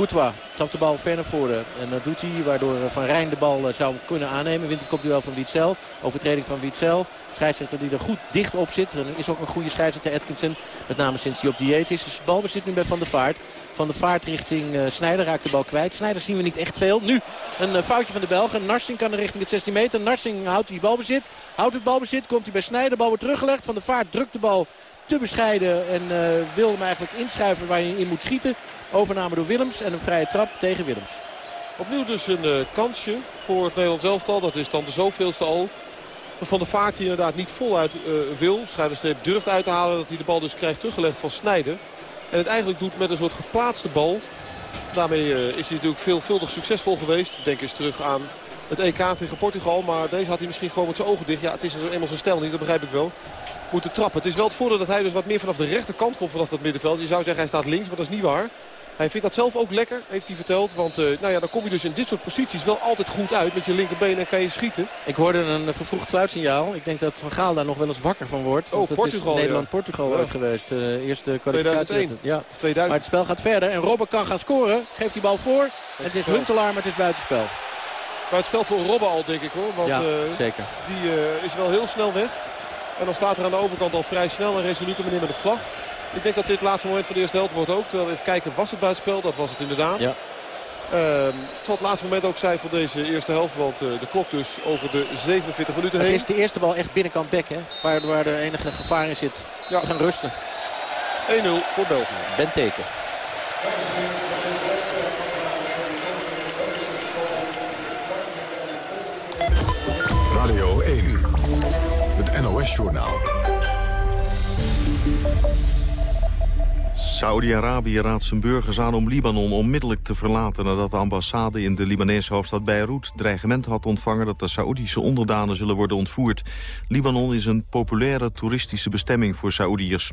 Courtois trapt de bal ver naar voren. En dat doet hij, waardoor Van Rijn de bal eh, zou kunnen aannemen. Wint het kopduel van Witzel. Overtreding van Witzel. Scheidsrechter die er goed dicht op zit. Er is ook een goede scheidsrechter Atkinson. Met name sinds hij op dieet is. Dus de bal bezit nu bij Van der Vaart. Van de Vaart richting uh, Snijder raakt de bal kwijt. Snijder zien we niet echt veel. Nu een uh, foutje van de Belgen. Narsing kan er richting het 16 meter. Narsing houdt die balbezit. Houdt het balbezit. Komt hij bij Snijder. De bal wordt teruggelegd. Van de Vaart drukt de bal te bescheiden. En wil hem eigenlijk inschuiven waar je in moet schieten. Overname door Willems en een vrije trap tegen Willems. Opnieuw dus een uh, kansje voor het Nederlands elftal. Dat is dan de zoveelste al. Van de Vaart die inderdaad niet voluit uh, wil. Scheiderstreep durft uit te halen dat hij de bal dus krijgt teruggelegd van Snijden. En het eigenlijk doet met een soort geplaatste bal. Daarmee uh, is hij natuurlijk veelvuldig succesvol geweest. Denk eens terug aan het EK tegen Portugal. Maar deze had hij misschien gewoon met zijn ogen dicht. Ja, het is eenmaal zijn stijl niet, dat begrijp ik wel. Moeten trappen. Het is wel het voordeel dat hij dus wat meer vanaf de rechterkant komt vanaf dat middenveld. Je zou zeggen hij staat links, maar dat is niet waar. Hij vindt dat zelf ook lekker, heeft hij verteld. Want uh, nou ja, dan kom je dus in dit soort posities wel altijd goed uit. Met je linkerbeen en kan je schieten. Ik hoorde een vervroegd fluitsignaal. Ik denk dat Van Gaal daar nog wel eens wakker van wordt. Oh, Portugal, Nederland-Portugal ja. geweest. De uh, eerste kwalificatie. 2001. Ja. 2000. Maar het spel gaat verder. En Robben kan gaan scoren. Geeft die bal voor. En het is Huntelaar, maar het is buitenspel. Buitenspel voor Robben al, denk ik hoor. Want ja, zeker. die is wel heel snel weg. En dan staat er aan de overkant al vrij snel een resolute meneer met de vlag. Ik denk dat dit het laatste moment van de eerste helft wordt ook. Terwijl we even kijken, was het buitenspel? Dat was het inderdaad. Ja. Uh, het zal het laatste moment ook zijn van deze eerste helft. Want uh, de klok dus over de 47 minuten heen. Het is de eerste bal echt binnenkant bek, hè? Waar, waar er enige gevaar in zit. Ja. We gaan rusten. 1-0 voor België. Ben teken. Radio 1. Het NOS-journaal. Saudi-Arabië raadt zijn burgers aan om Libanon onmiddellijk te verlaten... nadat de ambassade in de Libanese hoofdstad Beirut dreigement had ontvangen... dat de Saoedische onderdanen zullen worden ontvoerd. Libanon is een populaire toeristische bestemming voor Saoediërs.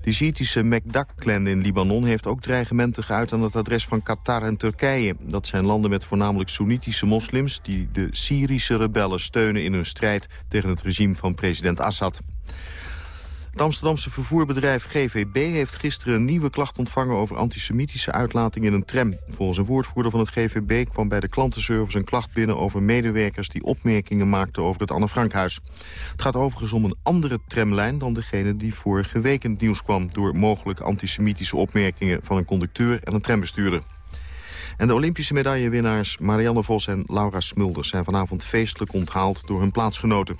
De Shiïtische Mekdak-clan in Libanon heeft ook dreigementen geuit... aan het adres van Qatar en Turkije. Dat zijn landen met voornamelijk Soenitische moslims... die de Syrische rebellen steunen in hun strijd tegen het regime van president Assad. Het Amsterdamse vervoerbedrijf GVB heeft gisteren een nieuwe klacht ontvangen over antisemitische uitlatingen in een tram. Volgens een woordvoerder van het GVB kwam bij de klantenservice een klacht binnen over medewerkers die opmerkingen maakten over het Anne Frankhuis. Het gaat overigens om een andere tramlijn dan degene die vorige week in het nieuws kwam door mogelijk antisemitische opmerkingen van een conducteur en een trambestuurder. En de Olympische medaillewinnaars Marianne Vos en Laura Smulders... zijn vanavond feestelijk onthaald door hun plaatsgenoten.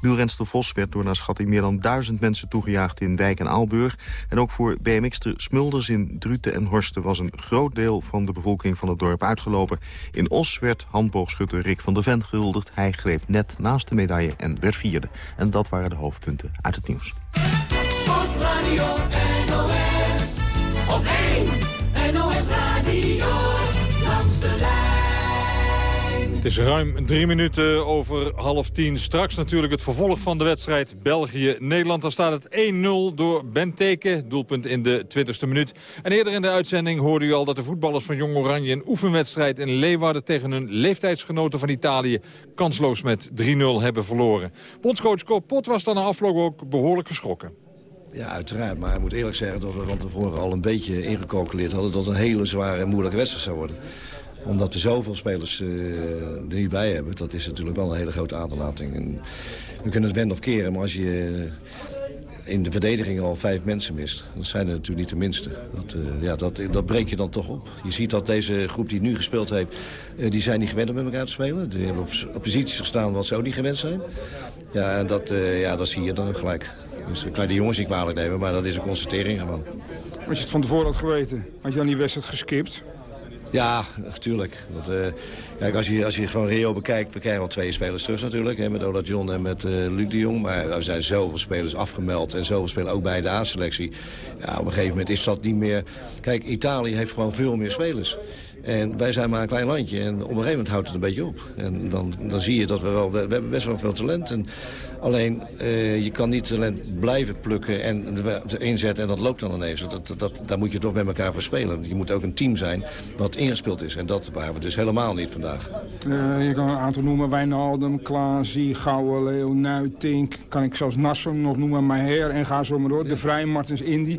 Wielrenster Vos werd door naar schatting meer dan duizend mensen toegejaagd in Wijk en Aalburg. En ook voor BMX'ter Smulders in Druten en Horsten... was een groot deel van de bevolking van het dorp uitgelopen. In Os werd handboogschutter Rick van der Ven gehuldigd. Hij greep net naast de medaille en werd vierde. En dat waren de hoofdpunten uit het nieuws. Sportradio NOS op 1 Het is ruim drie minuten over half tien. Straks natuurlijk het vervolg van de wedstrijd België-Nederland. Dan staat het 1-0 door Benteke, doelpunt in de 20ste minuut. En eerder in de uitzending hoorde u al dat de voetballers van Jong Oranje... een oefenwedstrijd in Leeuwarden tegen hun leeftijdsgenoten van Italië... kansloos met 3-0 hebben verloren. Bondscoach Cor Pot was dan na afloop ook behoorlijk geschrokken. Ja, uiteraard. Maar ik moet eerlijk zeggen dat we van tevoren al een beetje ingecalculeerd hadden... dat het een hele zware en moeilijke wedstrijd zou worden. Omdat we zoveel spelers uh, er niet bij hebben, dat is natuurlijk wel een hele grote aderlating. En we kunnen het wenden of keren, maar als je in de verdediging al vijf mensen mist... dan zijn er natuurlijk niet de minste. Dat, uh, ja, dat, dat breek je dan toch op. Je ziet dat deze groep die nu gespeeld heeft... Die zijn niet gewend om met elkaar te spelen. Die hebben op, posities gestaan wat ze ook niet gewend zijn. Ja, en dat, uh, ja, dat zie je dan gelijk. Dus ik kan die jongens niet kwalijk nemen, maar dat is een constatering gewoon. Als je het van tevoren had geweten, had je dan die wedstrijd geskipt? Ja, natuurlijk. Uh, kijk, als, je, als je gewoon Rio bekijkt, dan krijgen we al twee spelers terug natuurlijk. Hè, met Ola John en met uh, Luc de Jong. Maar er zijn zoveel spelers afgemeld en zoveel spelers ook bij de A-selectie. Ja, op een gegeven moment is dat niet meer... Kijk, Italië heeft gewoon veel meer spelers. En wij zijn maar een klein landje. En op een gegeven moment houdt het een beetje op. En dan, dan zie je dat we wel... We hebben best wel veel talent. En alleen, je kan niet talent blijven plukken en inzetten. En dat loopt dan ineens. Dat, dat, dat, daar moet je toch met elkaar voor spelen. Je moet ook een team zijn wat ingespeeld is. En dat waren we dus helemaal niet vandaag. je kan een aantal noemen. Wijnaldum, Klaasie, Gouwe, Leo, Nuitink. Kan ik zelfs Nassum nog noemen. Maher en ga zo maar door. De Vrij, Martens, Indy.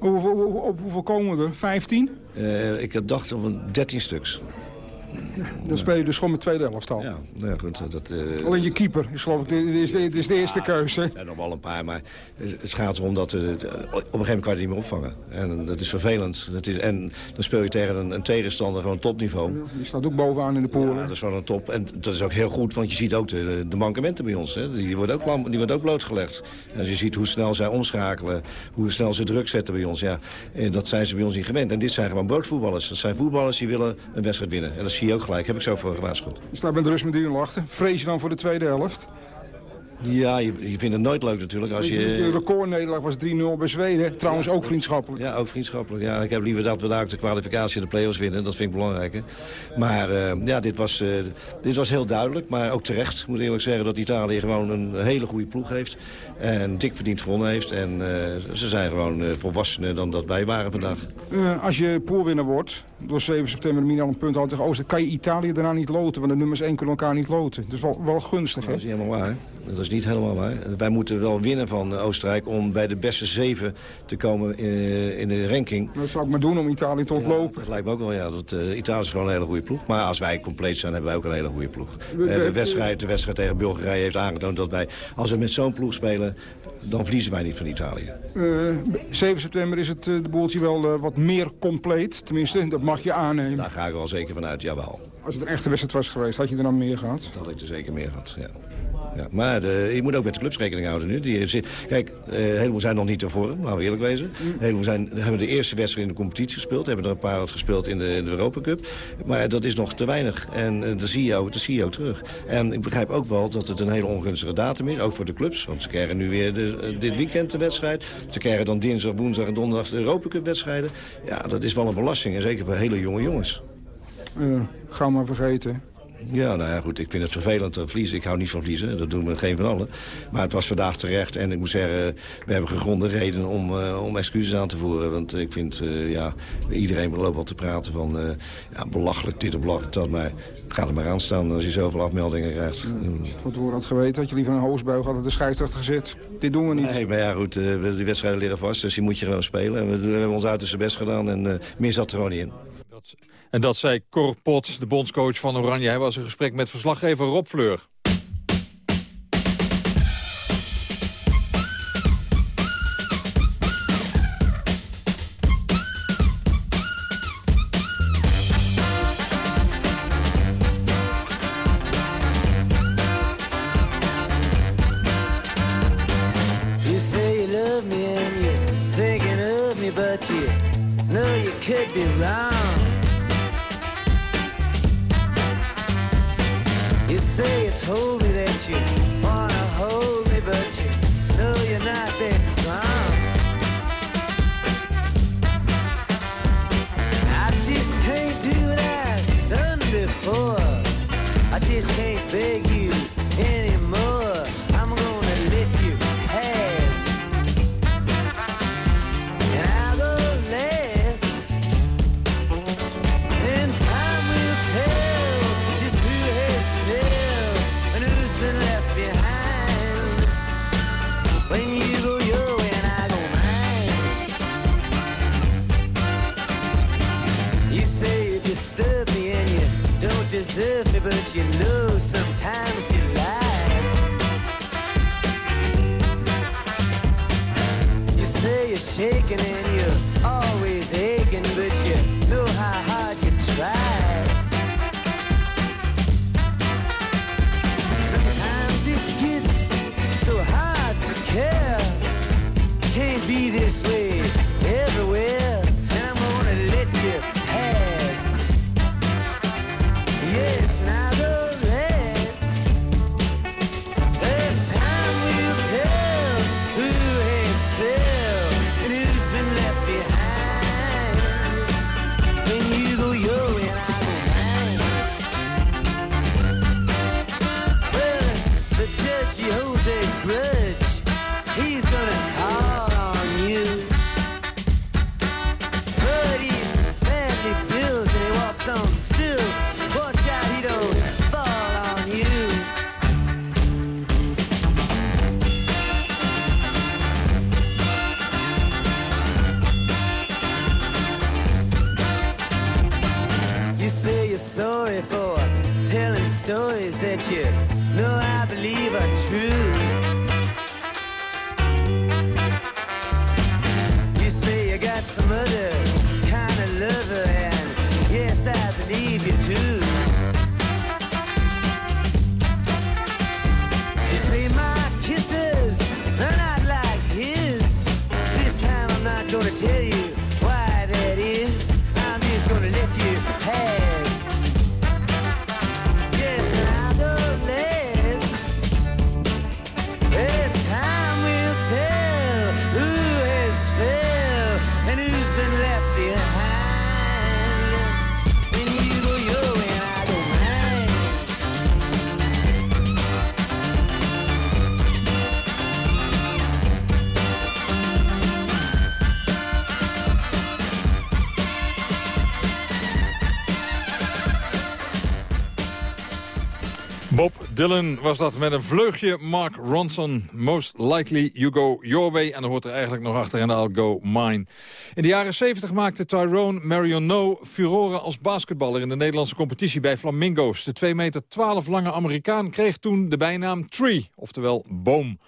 Op hoeveel komen we er? 15? Uh, ik dacht op een 13 stuks. Dan speel je dus gewoon met tweede elftal. Ja, ja goed. Dat, uh... Alleen je keeper is geloof ik de, is de, is de eerste ja, keuze. Ja, nog wel een paar, maar het gaat erom dat uh, op een gegeven moment kan je het niet meer opvangen. En dat is vervelend. Dat is, en dan speel je tegen een, een tegenstander gewoon topniveau. Die staat ook bovenaan in de polen. Ja, dat is wel een top. En dat is ook heel goed, want je ziet ook de, de mankementen bij ons. Hè. Die, worden ook, die worden ook blootgelegd. En als je ziet hoe snel zij omschakelen, hoe snel ze druk zetten bij ons. Ja, dat zijn ze bij ons niet gewend. En dit zijn gewoon broodvoetballers. Dat zijn voetballers die willen een wedstrijd winnen. En dat zie je ook gelijk. Heb ik zo voor gewaarschuwd. Je staat met rust met die lachten. Vrees je dan voor de tweede helft? Ja, je, je, vindt het nooit leuk natuurlijk. Als je... De recordnederlaag was 3-0 bij Zweden. Trouwens ook vriendschappelijk. Ja, ook vriendschappelijk. Ja, ik heb liever dat we daar de kwalificatie de play-offs winnen. Dat vind ik belangrijker. Maar uh, ja, dit was, uh, dit was heel duidelijk. Maar ook terecht. Ik moet eerlijk zeggen dat Italië gewoon een hele goede ploeg heeft. En dik verdiend gewonnen heeft. En uh, ze zijn gewoon volwassener dan dat wij waren vandaag. als je poolwinnaar wordt, door 7 september minimaal een punt houdt tegen Oosten... kan je Italië daarna niet loten. Want de nummers 1 kunnen elkaar niet loten. Dat is wel, wel gunstig, hè? Dat is niet helemaal waar. Dat is niet helemaal waar. Wij moeten wel winnen van Oostenrijk om bij de beste zeven te komen in, in de ranking. Dat zou ik maar doen om Italië te ontlopen. dat lijkt me ook wel, ja. Dat, uh, Italië is gewoon een hele goede ploeg. Maar als wij compleet zijn, hebben wij ook een hele goede ploeg. De, wedstrijd, de wedstrijd tegen Bulgarije heeft aangetoond dat wij, als we met zo'n ploeg spelen, dan verliezen wij niet van Italië. Uh, eh, 7 september is het de boeltje wel wat meer compleet. Tenminste, dat mag je aannemen. Daar ga ik wel zeker vanuit, jawel. Als het een echte wedstrijd was geweest, had je er dan meer gehad? Dat had ik er zeker meer gehad, ja ja. Maar de, je moet ook met de clubs rekening houden nu. Die zit, kijk, uh, heleboel zijn nog niet te vorm, laten we eerlijk wezen. Mm. Heleboel zijn, hebben de eerste wedstrijd in de competitie gespeeld. Hebben er een paar wat gespeeld in de, in de Europa Cup. Maar dat is nog te weinig. En uh, dat, zie je ook, dat zie je ook terug. En ik begrijp ook wel dat het een hele ongunstige datum is. Ook voor de clubs. Want ze krijgen nu weer de, uh, dit weekend de wedstrijd. Ze krijgen dan dinsdag, woensdag en donderdag de Europa Cup wedstrijden. Ja, dat is wel een belasting. En zeker voor hele jonge jongens. ga maar vergeten. Ja, nou ja, goed. Ik vind het vervelend te verliezen. Ik hou niet van verliezen. Dat doen we geen van allen. Maar het was vandaag terecht. En ik moet zeggen, we hebben gegronde reden om, uh, om excuses aan te voeren. Want ik vind, uh, ja, iedereen loopt wel te praten van... Uh, ja, belachelijk dit of belachelijk dat. Maar ga er maar aan staan als je zoveel afmeldingen krijgt. Als je het van tevoren had geweten, had je liever een hoosbuig hadden de scheidsrechter gezet. Dit doen we niet. Nee, maar ja, goed. die wedstrijden liggen vast. Dus die moet je gewoon spelen. En we, we hebben ons uiterste best gedaan. En meer zat er gewoon niet in. En dat zei Cor Pot, de bondscoach van Oranje. Hij was in gesprek met verslaggever Rob Fleur. Dylan was dat met een vleugje Mark Ronson. Most likely you go your way. En dan hoort er eigenlijk nog achter en I'll go mine. In de jaren 70 maakte Tyrone Marionneau furore als basketballer... in de Nederlandse competitie bij Flamingo's. De 2 meter 12 lange Amerikaan kreeg toen de bijnaam Tree, oftewel boom.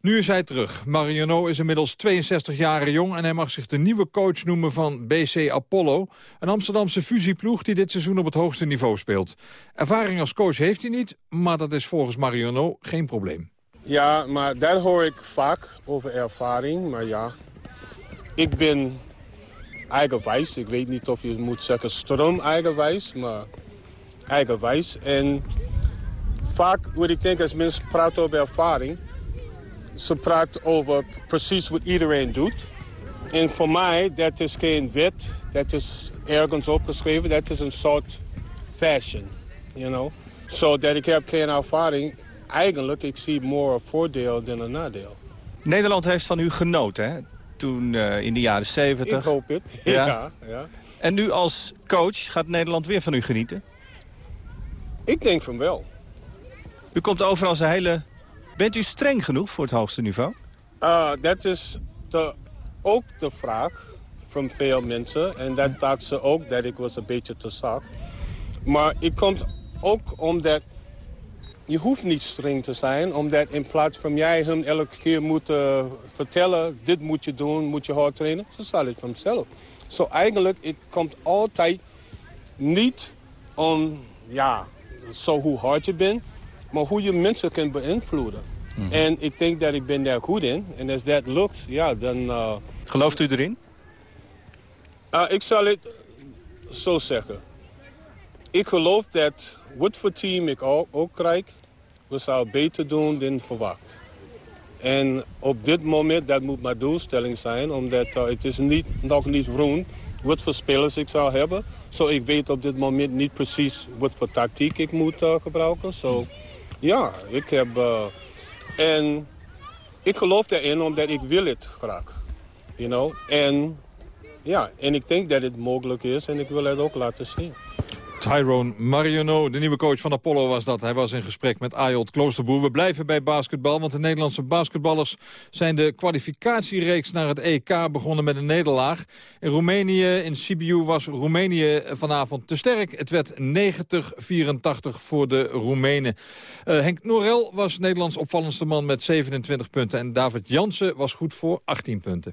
Nu is hij terug. Mariano is inmiddels 62 jaar jong... en hij mag zich de nieuwe coach noemen van BC Apollo... een Amsterdamse fusieploeg die dit seizoen op het hoogste niveau speelt. Ervaring als coach heeft hij niet, maar dat is volgens Mariano geen probleem. Ja, maar daar hoor ik vaak over ervaring. Maar ja, ik ben eigenwijs. Ik weet niet of je moet zeggen stroom eigenwijs, maar eigenwijs. En vaak wat ik denk als mensen praten over ervaring... ze praten over precies wat iedereen doet. En voor mij, dat is geen wet. Dat is ergens opgeschreven. Dat is een soort fashion, you know. Zo dat ik heb geen ervaring. Eigenlijk, ik zie meer een voordeel dan een nadeel. Nederland heeft van u genoten, hè? Toen eh, in de jaren 70. Ik hoop het, Ja. ja. ja, En nu als coach gaat Nederland weer van u genieten? Ik denk van wel. U komt over als een hele... Bent u streng genoeg voor het hoogste niveau? Uh, dat is de, ook de vraag van veel mensen. En dat dachten ze ook dat ik was een beetje te zacht. Maar het komt ook omdat je hoeft niet streng te zijn. Omdat in plaats van jij hem elke keer moet vertellen... dit moet je doen, moet je hard trainen. Ze zal het vanzelf. Zo eigenlijk, het komt altijd niet om ja, zo hoe hard je bent... maar hoe je mensen kan beïnvloeden. En ik denk dat ik ben daar goed in. En als dat lukt, ja, dan... eh, Gelooft u erin? uh, ik zal het zo zeggen. Ik geloof dat wat voor team ik ook, ook krijg... we zouden beter doen dan verwacht. En op dit moment, dat moet mijn doelstelling zijn... omdat uh, het is niet, nog niet rond wat voor spelers ik zou hebben. Zo ik weet op dit moment niet precies wat voor tactiek ik moet uh, gebruiken. Zo ja, ik heb... uh, en ik geloof erin omdat ik wil het graag. You know? En ja, en ik denk dat het mogelijk is en ik wil het ook laten zien. Tyrone Mariano, de nieuwe coach van Apollo was dat. Hij was in gesprek met Ayot Kloosterboer. We blijven bij basketbal, want de Nederlandse basketballers... zijn de kwalificatiereeks naar het EK begonnen met een nederlaag. In Roemenië, in Sibiu, was Roemenië vanavond te sterk. Het werd 90-84 voor de Roemenen. Eh, Henk Norel was Nederlands opvallendste man met 27 punten. En David Jansen was goed voor 18 punten.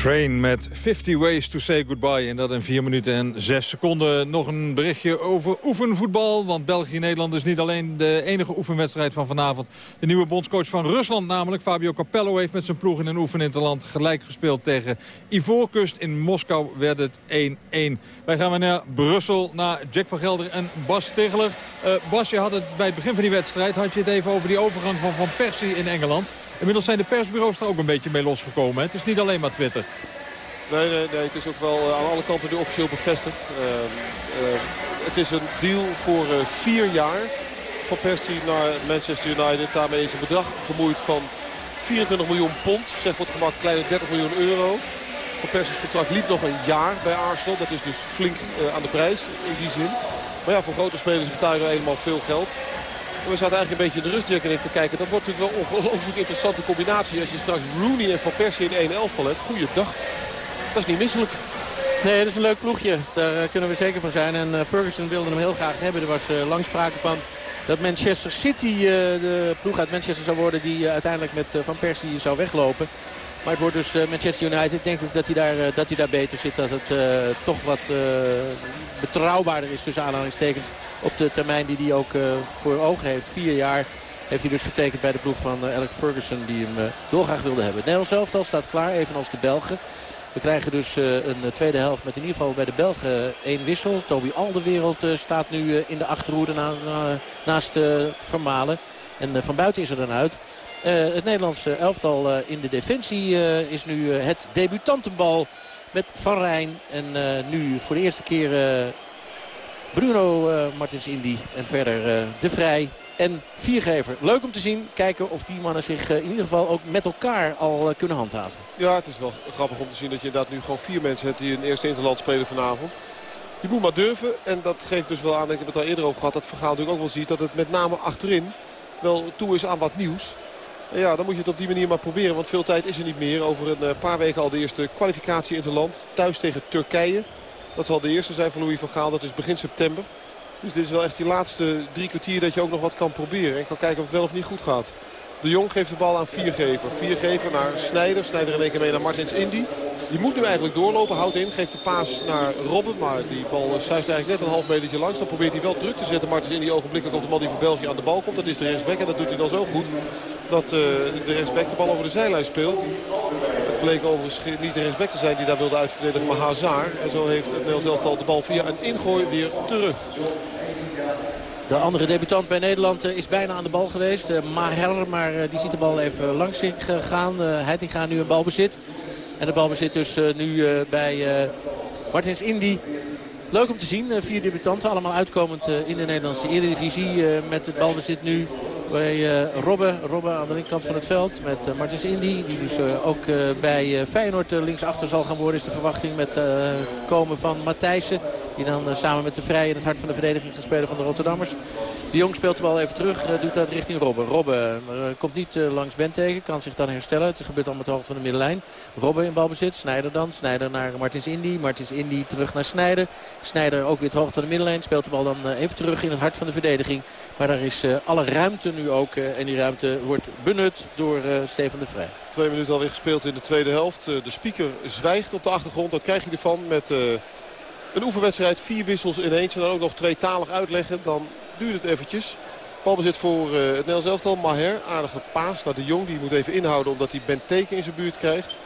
Train met 50 Ways to Say Goodbye. En dat in 4 minuten en 6 seconden. Nog een berichtje over oefenvoetbal. Want België-Nederland is niet alleen de enige oefenwedstrijd van vanavond. De nieuwe bondscoach van Rusland namelijk, Fabio Capello... heeft met zijn ploeg in een oefeninterland gelijk gespeeld tegen Ivoorkust. In Moskou werd het 1-1. Wij gaan weer naar Brussel, naar Jack van Gelder en Bas Tegeler. Eh, Bas, je had het bij het begin van die wedstrijd... had je het even over die overgang van Van Persie in Engeland... Inmiddels zijn de persbureaus er ook een beetje mee losgekomen. Hè? Het is niet alleen maar Twitter. Nee, nee, nee, het is ook wel eh, aan alle kanten nu officieel bevestigd. Uh, uh, het is een deal voor uh, vier jaar van Persie naar Manchester United. Daarmee is een bedrag gemoeid van 24 miljoen pond. Zeg voor het gemak kleine 30 miljoen euro. Van Persie's contract liep nog een jaar bij Arsenal. Dat is dus flink aan de prijs in die zin. Maar ja, voor grote spelers betaal je helemaal veel geld. We zaten eigenlijk een beetje in de rustjacket te kijken. Dat wordt natuurlijk wel een ongelooflijk interessante combinatie. Als je straks Rooney en Van Persie in één elftal hebt. Goeiedag. Dat is niet misselijk. Nee, dat is een leuk ploegje. Daar uh, kunnen we zeker van zijn. En uh, Ferguson wilde hem heel graag hebben. Er was uh, lang sprake van dat Manchester City de ploeg uit Manchester zou worden... die uiteindelijk met Van Persie zou weglopen. Maar het wordt dus Manchester United. Ik denk ook dat hij daar, dat hij daar beter zit. Dat het toch wat betrouwbaarder is tussen aanhalingstekens. Op de termijn die hij ook voor ogen heeft. Vier jaar heeft hij dus getekend bij de ploeg van Alec Ferguson. Die hem dolgraag wilde hebben. Het Nederlands elftal staat klaar, evenals de Belgen. We krijgen dus een tweede helft met in ieder geval bij de Belgen één wissel. Toby Alderwereld staat nu in de achterhoede na, na, naast Vermalen. En van buiten is er dan uit. Het Nederlandse elftal in de defensie is nu het debutantenbal met Van Rijn. En nu voor de eerste keer Bruno Martins Indy en verder De Vrij en Viergever. Leuk om te zien. Kijken of die mannen zich in ieder geval ook met elkaar al kunnen handhaven. Ja, het is wel grappig om te zien dat je inderdaad nu gewoon vier mensen hebt die een eerste interland spelen vanavond. Je moet maar durven. En dat geeft dus wel aan, ik heb het al eerder over gehad, dat Vergaal natuurlijk ook wel ziet dat het met name achterin wel toe is aan wat nieuws. Ja, dan moet je het op die manier maar proberen, want veel tijd is er niet meer. Over een paar weken al de eerste kwalificatie interland. Thuis tegen Turkije. Dat zal de eerste zijn van Louis van Gaal. Dat is begin september. Dus dit is wel echt je laatste drie kwartier dat je ook nog wat kan proberen. En kan kijken of het wel of niet goed gaat. De Jong geeft de bal aan Viergever. Viergever naar Snijder. Snijder in één keer naar Martins Indy. Die moet nu eigenlijk doorlopen. Houdt in. Geeft de paas naar Robben. Maar die bal zuist eigenlijk net een half metertje langs. Dan probeert hij wel druk te zetten. Martins Indy ogenblikkelijk op de man die voor België aan de bal komt. Dat is de rechtsback. En dat doet hij dan zo goed. Dat uh, de rechtsback de bal over de zijlijn speelt. Het bleek overigens niet de rechtsback te zijn die daar wilde uitverdedigen. Maar Hazard. En zo heeft het Nederlands elftal de bal via een ingooi weer terug. De andere debutant bij Nederland is bijna aan de bal geweest. Maher, maar die ziet de bal even langs zich gaan. Nu een balbezit. En de balbezit dus nu bij Martins Indy. Leuk om te zien. Vier debutanten, allemaal uitkomend in de Nederlandse Eredivisie. Met het balbezit nu bij uh, Robben. Robben aan de linkerkant van het veld met uh, Martins Indy. Die dus uh, ook bij Feyenoord linksachter zal gaan worden. Is de verwachting met komen van Matthijssen. Die dan samen met de Vrij in het hart van de verdediging gaat spelen van de Rotterdammers. De Jong speelt de bal even terug. doet dat richting Robben. Robben komt niet langs Bentegen. Kan zich dan herstellen. Het gebeurt allemaal met de hoogte van de middenlijn. Robben in balbezit. Snijder dan. Snijder naar Martins Indy. Martins Indy terug naar Snijder. Snijder ook weer het hoogte van de middenlijn. Speelt de bal dan even terug in het hart van de verdediging. Maar daar is alle ruimte nu ook. en die ruimte wordt benut door Stefan de Vrij. Twee minuten alweer gespeeld in de tweede helft. de speaker zwijgt op de achtergrond. Dat krijg je ervan met een oefenwedstrijd. Vier wissels ineens. En dan ook nog tweetalig uitleggen. Dan duurt het eventjes. Balbezit voor uh, het Nederlands elftal. Maher, aardige paas naar de Jong. Die moet even inhouden omdat hij Ben Teken in zijn buurt krijgt.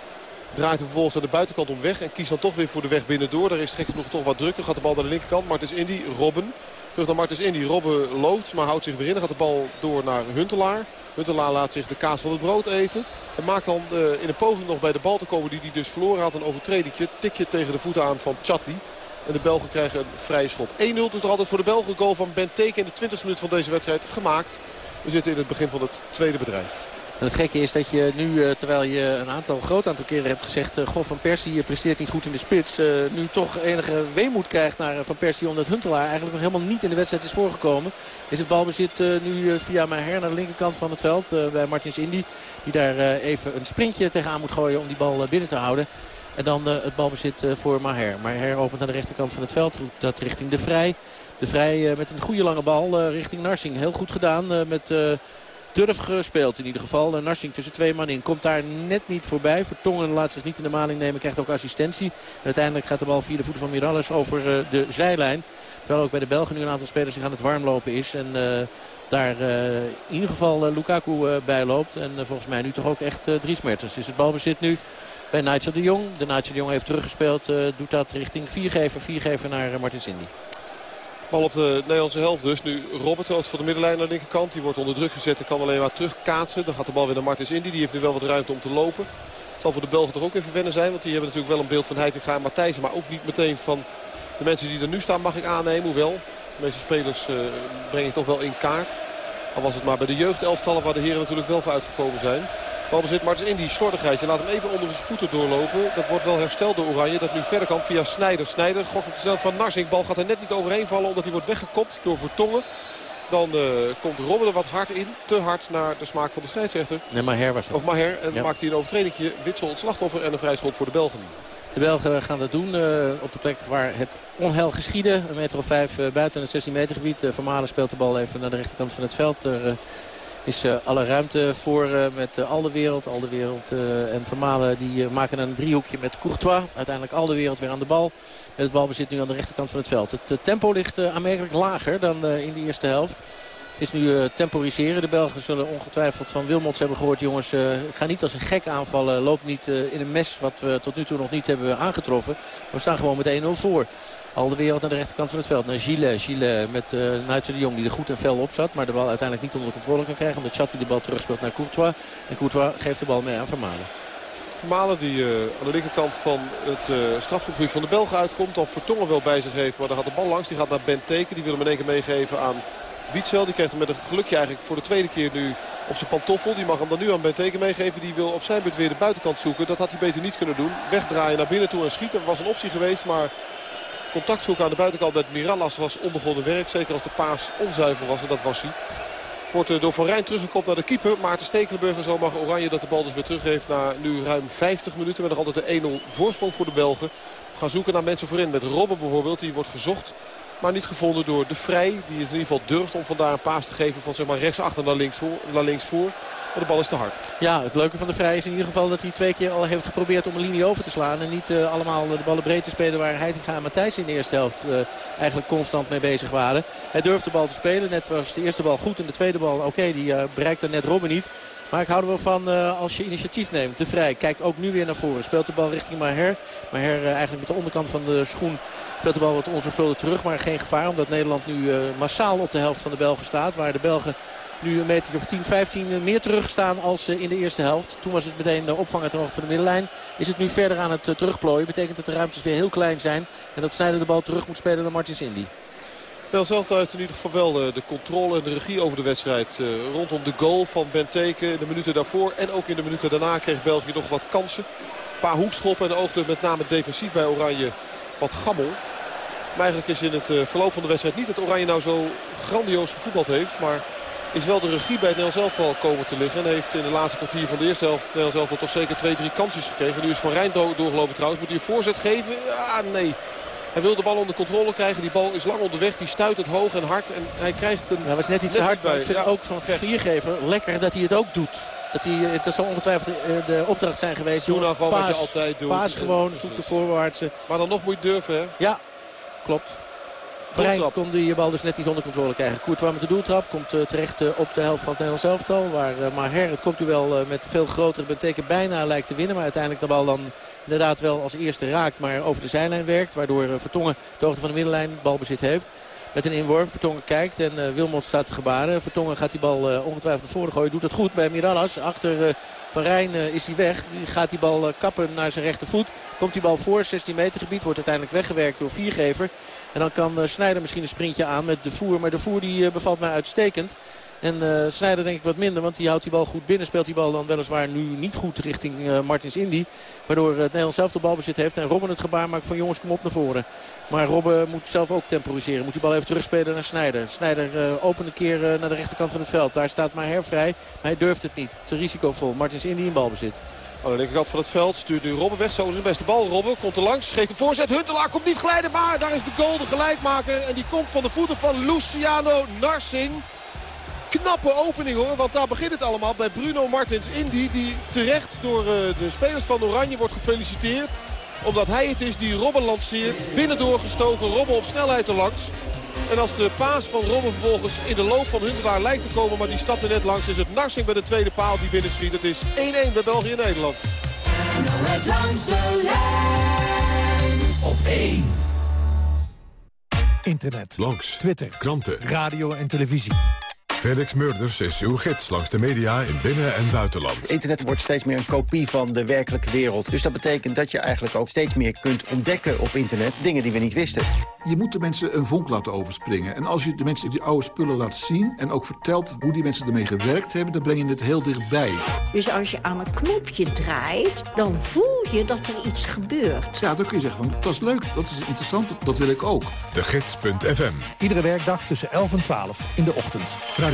Draait hem vervolgens aan de buitenkant om weg. En kiest dan toch weer voor de weg binnendoor. Daar is gek genoeg toch wat drukker. Gaat de bal naar de linkerkant. Martens Indy, Robben. Terug naar Martens Indy. Robben loopt, maar houdt zich weer in. Dan gaat de bal door naar Huntelaar. Huntelaar laat zich de kaas van het brood eten. En maakt dan uh, in een poging nog bij de bal te komen die hij dus verloren had. Een overtredingje. Tikje tegen de voeten aan van Chatli. En de Belgen krijgen een vrije schop. 1-0 dus nog altijd voor de Belgen. Goal van Ben Teken in de 20e minuut van deze wedstrijd gemaakt. We zitten in het begin van het tweede bedrijf. En het gekke is dat je nu, terwijl je een aantal, groot aantal keren hebt gezegd... Uh, Goh, Van Persie presteert niet goed in de spits. Uh, nu toch enige weemoed krijgt naar Van Persie... omdat Huntelaar eigenlijk nog helemaal niet in de wedstrijd is voorgekomen. Is het balbezit nu via Maher naar de linkerkant van het veld bij Martins Indy. Die daar even een sprintje tegenaan moet gooien om die bal binnen te houden. En dan het balbezit voor Maher. Maher opent naar de rechterkant van het veld. Roept dat richting de Vrij. De Vrij met een goede lange bal richting Narsing. Heel goed gedaan met durf gespeeld in ieder geval. Narsing tussen twee man in. Komt daar net niet voorbij. Vertongen laat zich niet in de maling nemen. Krijgt ook assistentie. En uiteindelijk gaat de bal via de voeten van Miralles over de zijlijn. Terwijl ook bij de Belgen nu een aantal spelers zich aan het warmlopen is. En daar in ieder geval Lukaku bij loopt. En volgens mij nu toch ook echt Dries Mertens. Is het balbezit nu bij Nigel de Jong. De Nigel de Jong heeft teruggespeeld. doet dat richting viergever. Viergever naar Martin Cindy. Bal op de Nederlandse helft dus. Nu Robert hoogte van de middenlijn aan de linkerkant. Die wordt onder druk gezet en kan alleen maar terugkaatsen. Dan gaat de bal weer naar Martins Indy. Die heeft nu wel wat ruimte om te lopen. Het zal voor de Belgen toch ook even wennen zijn. Want die hebben natuurlijk wel een beeld van Heitinga en Matthijsen. Maar ook niet meteen van de mensen die er nu staan mag ik aannemen. Hoewel, de meeste spelers uh, breng je toch wel in kaart. Al was het maar bij de jeugdelftallen waar de heren natuurlijk wel voor uitgekomen zijn. Balbezit Martens in die slordigheid. Je laat hem even onder zijn voeten doorlopen. Dat wordt wel hersteld door Oranje. Dat nu verder kan via Snijder. Snijder gokt op de snelheid van Narsing. Bal gaat er net niet overheen vallen omdat hij wordt weggekopt door Vertongen. Dan uh, komt Robben er wat hard in. Te hard naar de smaak van de scheidsrechter. Nee, Maher was het. Of Maher. En ja. maakt hij een overtredingje. Witsel het slachtoffer en een vrijschop voor de Belgen. De Belgen gaan dat doen uh, op de plek waar het onheil geschiedde. Een meter of vijf uh, buiten het 16 meter gebied. Uh, Vermalen speelt de bal even naar de rechterkant van het veld. Er is uh, alle ruimte voor uh, met uh, Alderwereld. Alderwereld en Vermalen die maken een driehoekje met Courtois. Uiteindelijk Alderwereld weer aan de bal. Het balbezit nu aan de rechterkant van het veld. Het tempo ligt aanmerkelijk lager dan in de eerste helft. Het is nu temporiseren. De Belgen zullen ongetwijfeld van Wilmots hebben gehoord. Jongens, ga niet als een gek aanvallen. Loop niet in een mes wat we tot nu toe nog niet hebben aangetroffen. We staan gewoon met 1-0 voor. Al de wereld naar de rechterkant van het veld. Naar Gilles. Gilles met uh, de Jong die er goed en fel op zat. Maar de bal uiteindelijk niet onder controle kan krijgen. Omdat Chatli de bal terugspeelt naar Courtois. En Courtois geeft de bal mee aan Vermalen. Vermalen die uh, aan de linkerkant van het uh, van de Belgen uitkomt. Dan Vertongen wel bij zich heeft. Maar daar gaat de bal langs. Die gaat naar Ben Teken. Die wil hem in één keer meegeven aan Wietsel. Die krijgt hem met een gelukje eigenlijk voor de tweede keer nu op zijn pantoffel. Die mag hem dan nu aan Ben Teken meegeven. Die wil op zijn beurt weer de buitenkant zoeken. Dat had hij beter niet kunnen doen. Wegdraaien naar binnen toe en schieten was een optie geweest. Maar contact zoeken aan de buitenkant met Mirallas was onbegonnen werk. Zeker als de paas onzuiver was en dat was hij. Wordt door Van Rijn teruggekopt naar de keeper. Maarten Stekelenburg en zo mag Oranje dat de bal dus weer teruggeeft na nu ruim 50 minuten. Met nog altijd de 1-0 voorsprong voor de Belgen. Gaan zoeken naar mensen voorin. Met Robben bijvoorbeeld. Die wordt gezocht Maar niet gevonden door De Vrij. Die het in ieder geval durft om vandaar een paas te geven van zeg maar rechtsachter naar links voor. Naar links voor. Maar de bal is te hard. Ja, het leuke van de Vrij is in ieder geval dat hij twee keer al heeft geprobeerd om een linie over te slaan. En niet uh, allemaal de ballen breed te spelen waar Heitinga en Matthijs in de eerste helft uh, eigenlijk constant mee bezig waren. Hij durft de bal te spelen. Net was de eerste bal goed en de tweede bal oké. Die uh, bereikte net Robben niet. Maar ik hou er wel van als je initiatief neemt. De Vrij kijkt ook nu weer naar voren. Speelt de bal richting Maher. Maher uh, eigenlijk met de onderkant van de schoen speelt de bal wat onzorgvuldig terug. Maar geen gevaar omdat Nederland nu massaal op de helft van de Belgen staat. Waar de Belgen nu een meter of 10, 15 meer terug staan als in de eerste helft. Toen was het meteen de opvanger ter hoogte van de middenlijn. Is het nu verder aan het terugplooien. Betekent dat de ruimtes weer heel klein zijn. En dat Snijder de bal terug moet spelen naar Martins Indy. Wel zelf heeft in ieder geval wel de, de, controle en de regie over de wedstrijd. Rondom de goal van Benteke in de minuten daarvoor. En ook in de minuten daarna kreeg België nog wat kansen. Een paar hoekschoppen en oogde met name defensief bij Oranje wat gammel. Maar eigenlijk is in het verloop van de wedstrijd niet dat Oranje nou zo grandioos gevoetbald heeft. Maar is wel de regie bij het Nederlands elftal komen te liggen. En heeft in de laatste kwartier van de eerste helft het Nederlands elftal toch zeker twee, drie kansjes gekregen. Nu is Van Rijn doorgelopen trouwens. Moet hij een voorzet geven? Ja, nee. Hij wil de bal onder controle krijgen. Die bal is lang onderweg. Die stuit het hoog en hard. En hij krijgt een... Dat was net iets te hard. Bij. Ik vind ja. ook van Viergever lekker dat hij het ook doet. Dat, hij, dat zal ongetwijfeld de, de opdracht zijn geweest. Doe nou gewoon paas, wat je altijd doet. Paas gewoon, zoek de voorwaartse. Maar dan nog moet je durven, hè? Ja, klopt. Vrij kon die bal dus net niet onder controle krijgen. Courtois met de doeltrap komt uh, terecht uh, op de helft van het Nederlands elftal. Waar uh, Maher het komt u wel met veel grotere beteken bijna lijkt te winnen. Maar uiteindelijk de bal dan inderdaad wel als eerste raakt. Maar over de zijlijn werkt. Waardoor Vertongen de hoogte van de middenlijn balbezit heeft. Met een inworp. Vertongen kijkt en uh, Wilmot staat te gebaren. Vertongen gaat die bal uh, ongetwijfeld naar voren gooien. Doet het goed bij Mirallas. Achter uh, Van Rijn is hij weg. Die gaat die bal kappen naar zijn rechtervoet. Komt die bal voor 16 meter gebied. Wordt uiteindelijk weggewerkt door Viergever. En dan kan Snijder misschien een sprintje aan met de voer. Maar de voer die bevalt mij uitstekend. En uh, Snijder denk ik wat minder, want die houdt die bal goed binnen. Speelt die bal dan weliswaar nu niet goed richting uh, Martins Indy. Waardoor het Nederlands zelf de balbezit heeft. En Robben het gebaar maakt van jongens kom op naar voren. Maar Robben moet zelf ook temporiseren. Moet die bal even terugspelen naar Snijder. Snijder uh, een keer naar de rechterkant van het veld. Daar staat Maher vrij. Maar hij durft het niet. Te risicovol. Martins Indy in balbezit. Aan de linkerkant van het veld stuurt nu Robben weg. Zo is de beste bal. Robben komt er langs. Geeft een voorzet. Huntelaar komt niet glijden. Maar daar is de goal, de gelijkmaker. En die komt van de voeten van Luciano Narsing knappe opening hoor. Want daar begint het allemaal bij Bruno Martins Indy. Die terecht door uh, de spelers van Oranje wordt gefeliciteerd. Omdat hij het is die Robben lanceert. Binnendoor gestoken. Robben op snelheid erlangs. En als de paas van Robben vervolgens in de loop van Huntelaar lijkt te komen. Maar die stapt er net langs. Is het Narsing bij de tweede paal die binnenschiet. Het is 1-1 bij België en Nederland. NOS langs de lijn op 1. Internet, langs, Twitter, kranten, radio en televisie. Felix Murders is uw gids langs de media in binnen- en buitenland. Internet wordt steeds meer een kopie van de werkelijke wereld. Dus dat betekent dat je eigenlijk ook steeds meer kunt ontdekken op internet. Dingen die we niet wisten. Je moet de mensen een vonk laten overspringen. En als je de mensen die oude spullen laat zien... en ook vertelt hoe die mensen ermee gewerkt hebben... dan breng je het heel dichtbij. Dus als je aan een knopje draait, dan voel je dat er iets gebeurt. Ja, dan kun je zeggen van, dat is leuk, dat is interessant, dat wil ik ook. De Gids.fm. Iedere werkdag tussen 11 en 12 in de ochtend. Radio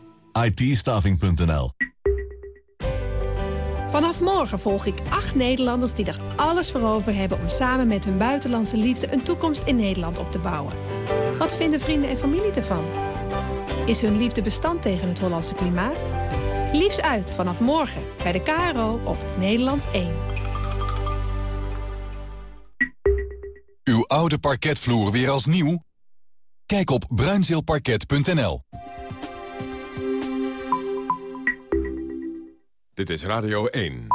IT-staffing.nl Vanaf morgen volg ik acht Nederlanders die er alles voor over hebben... om samen met hun buitenlandse liefde een toekomst in Nederland op te bouwen. Wat vinden vrienden en familie ervan? Is hun liefde bestand tegen het Hollandse klimaat? Liefs uit vanaf morgen bij de KRO op Nederland 1. Uw oude parketvloer weer als nieuw? Kijk op bruinzeelparket.nl. Dit is Radio 1.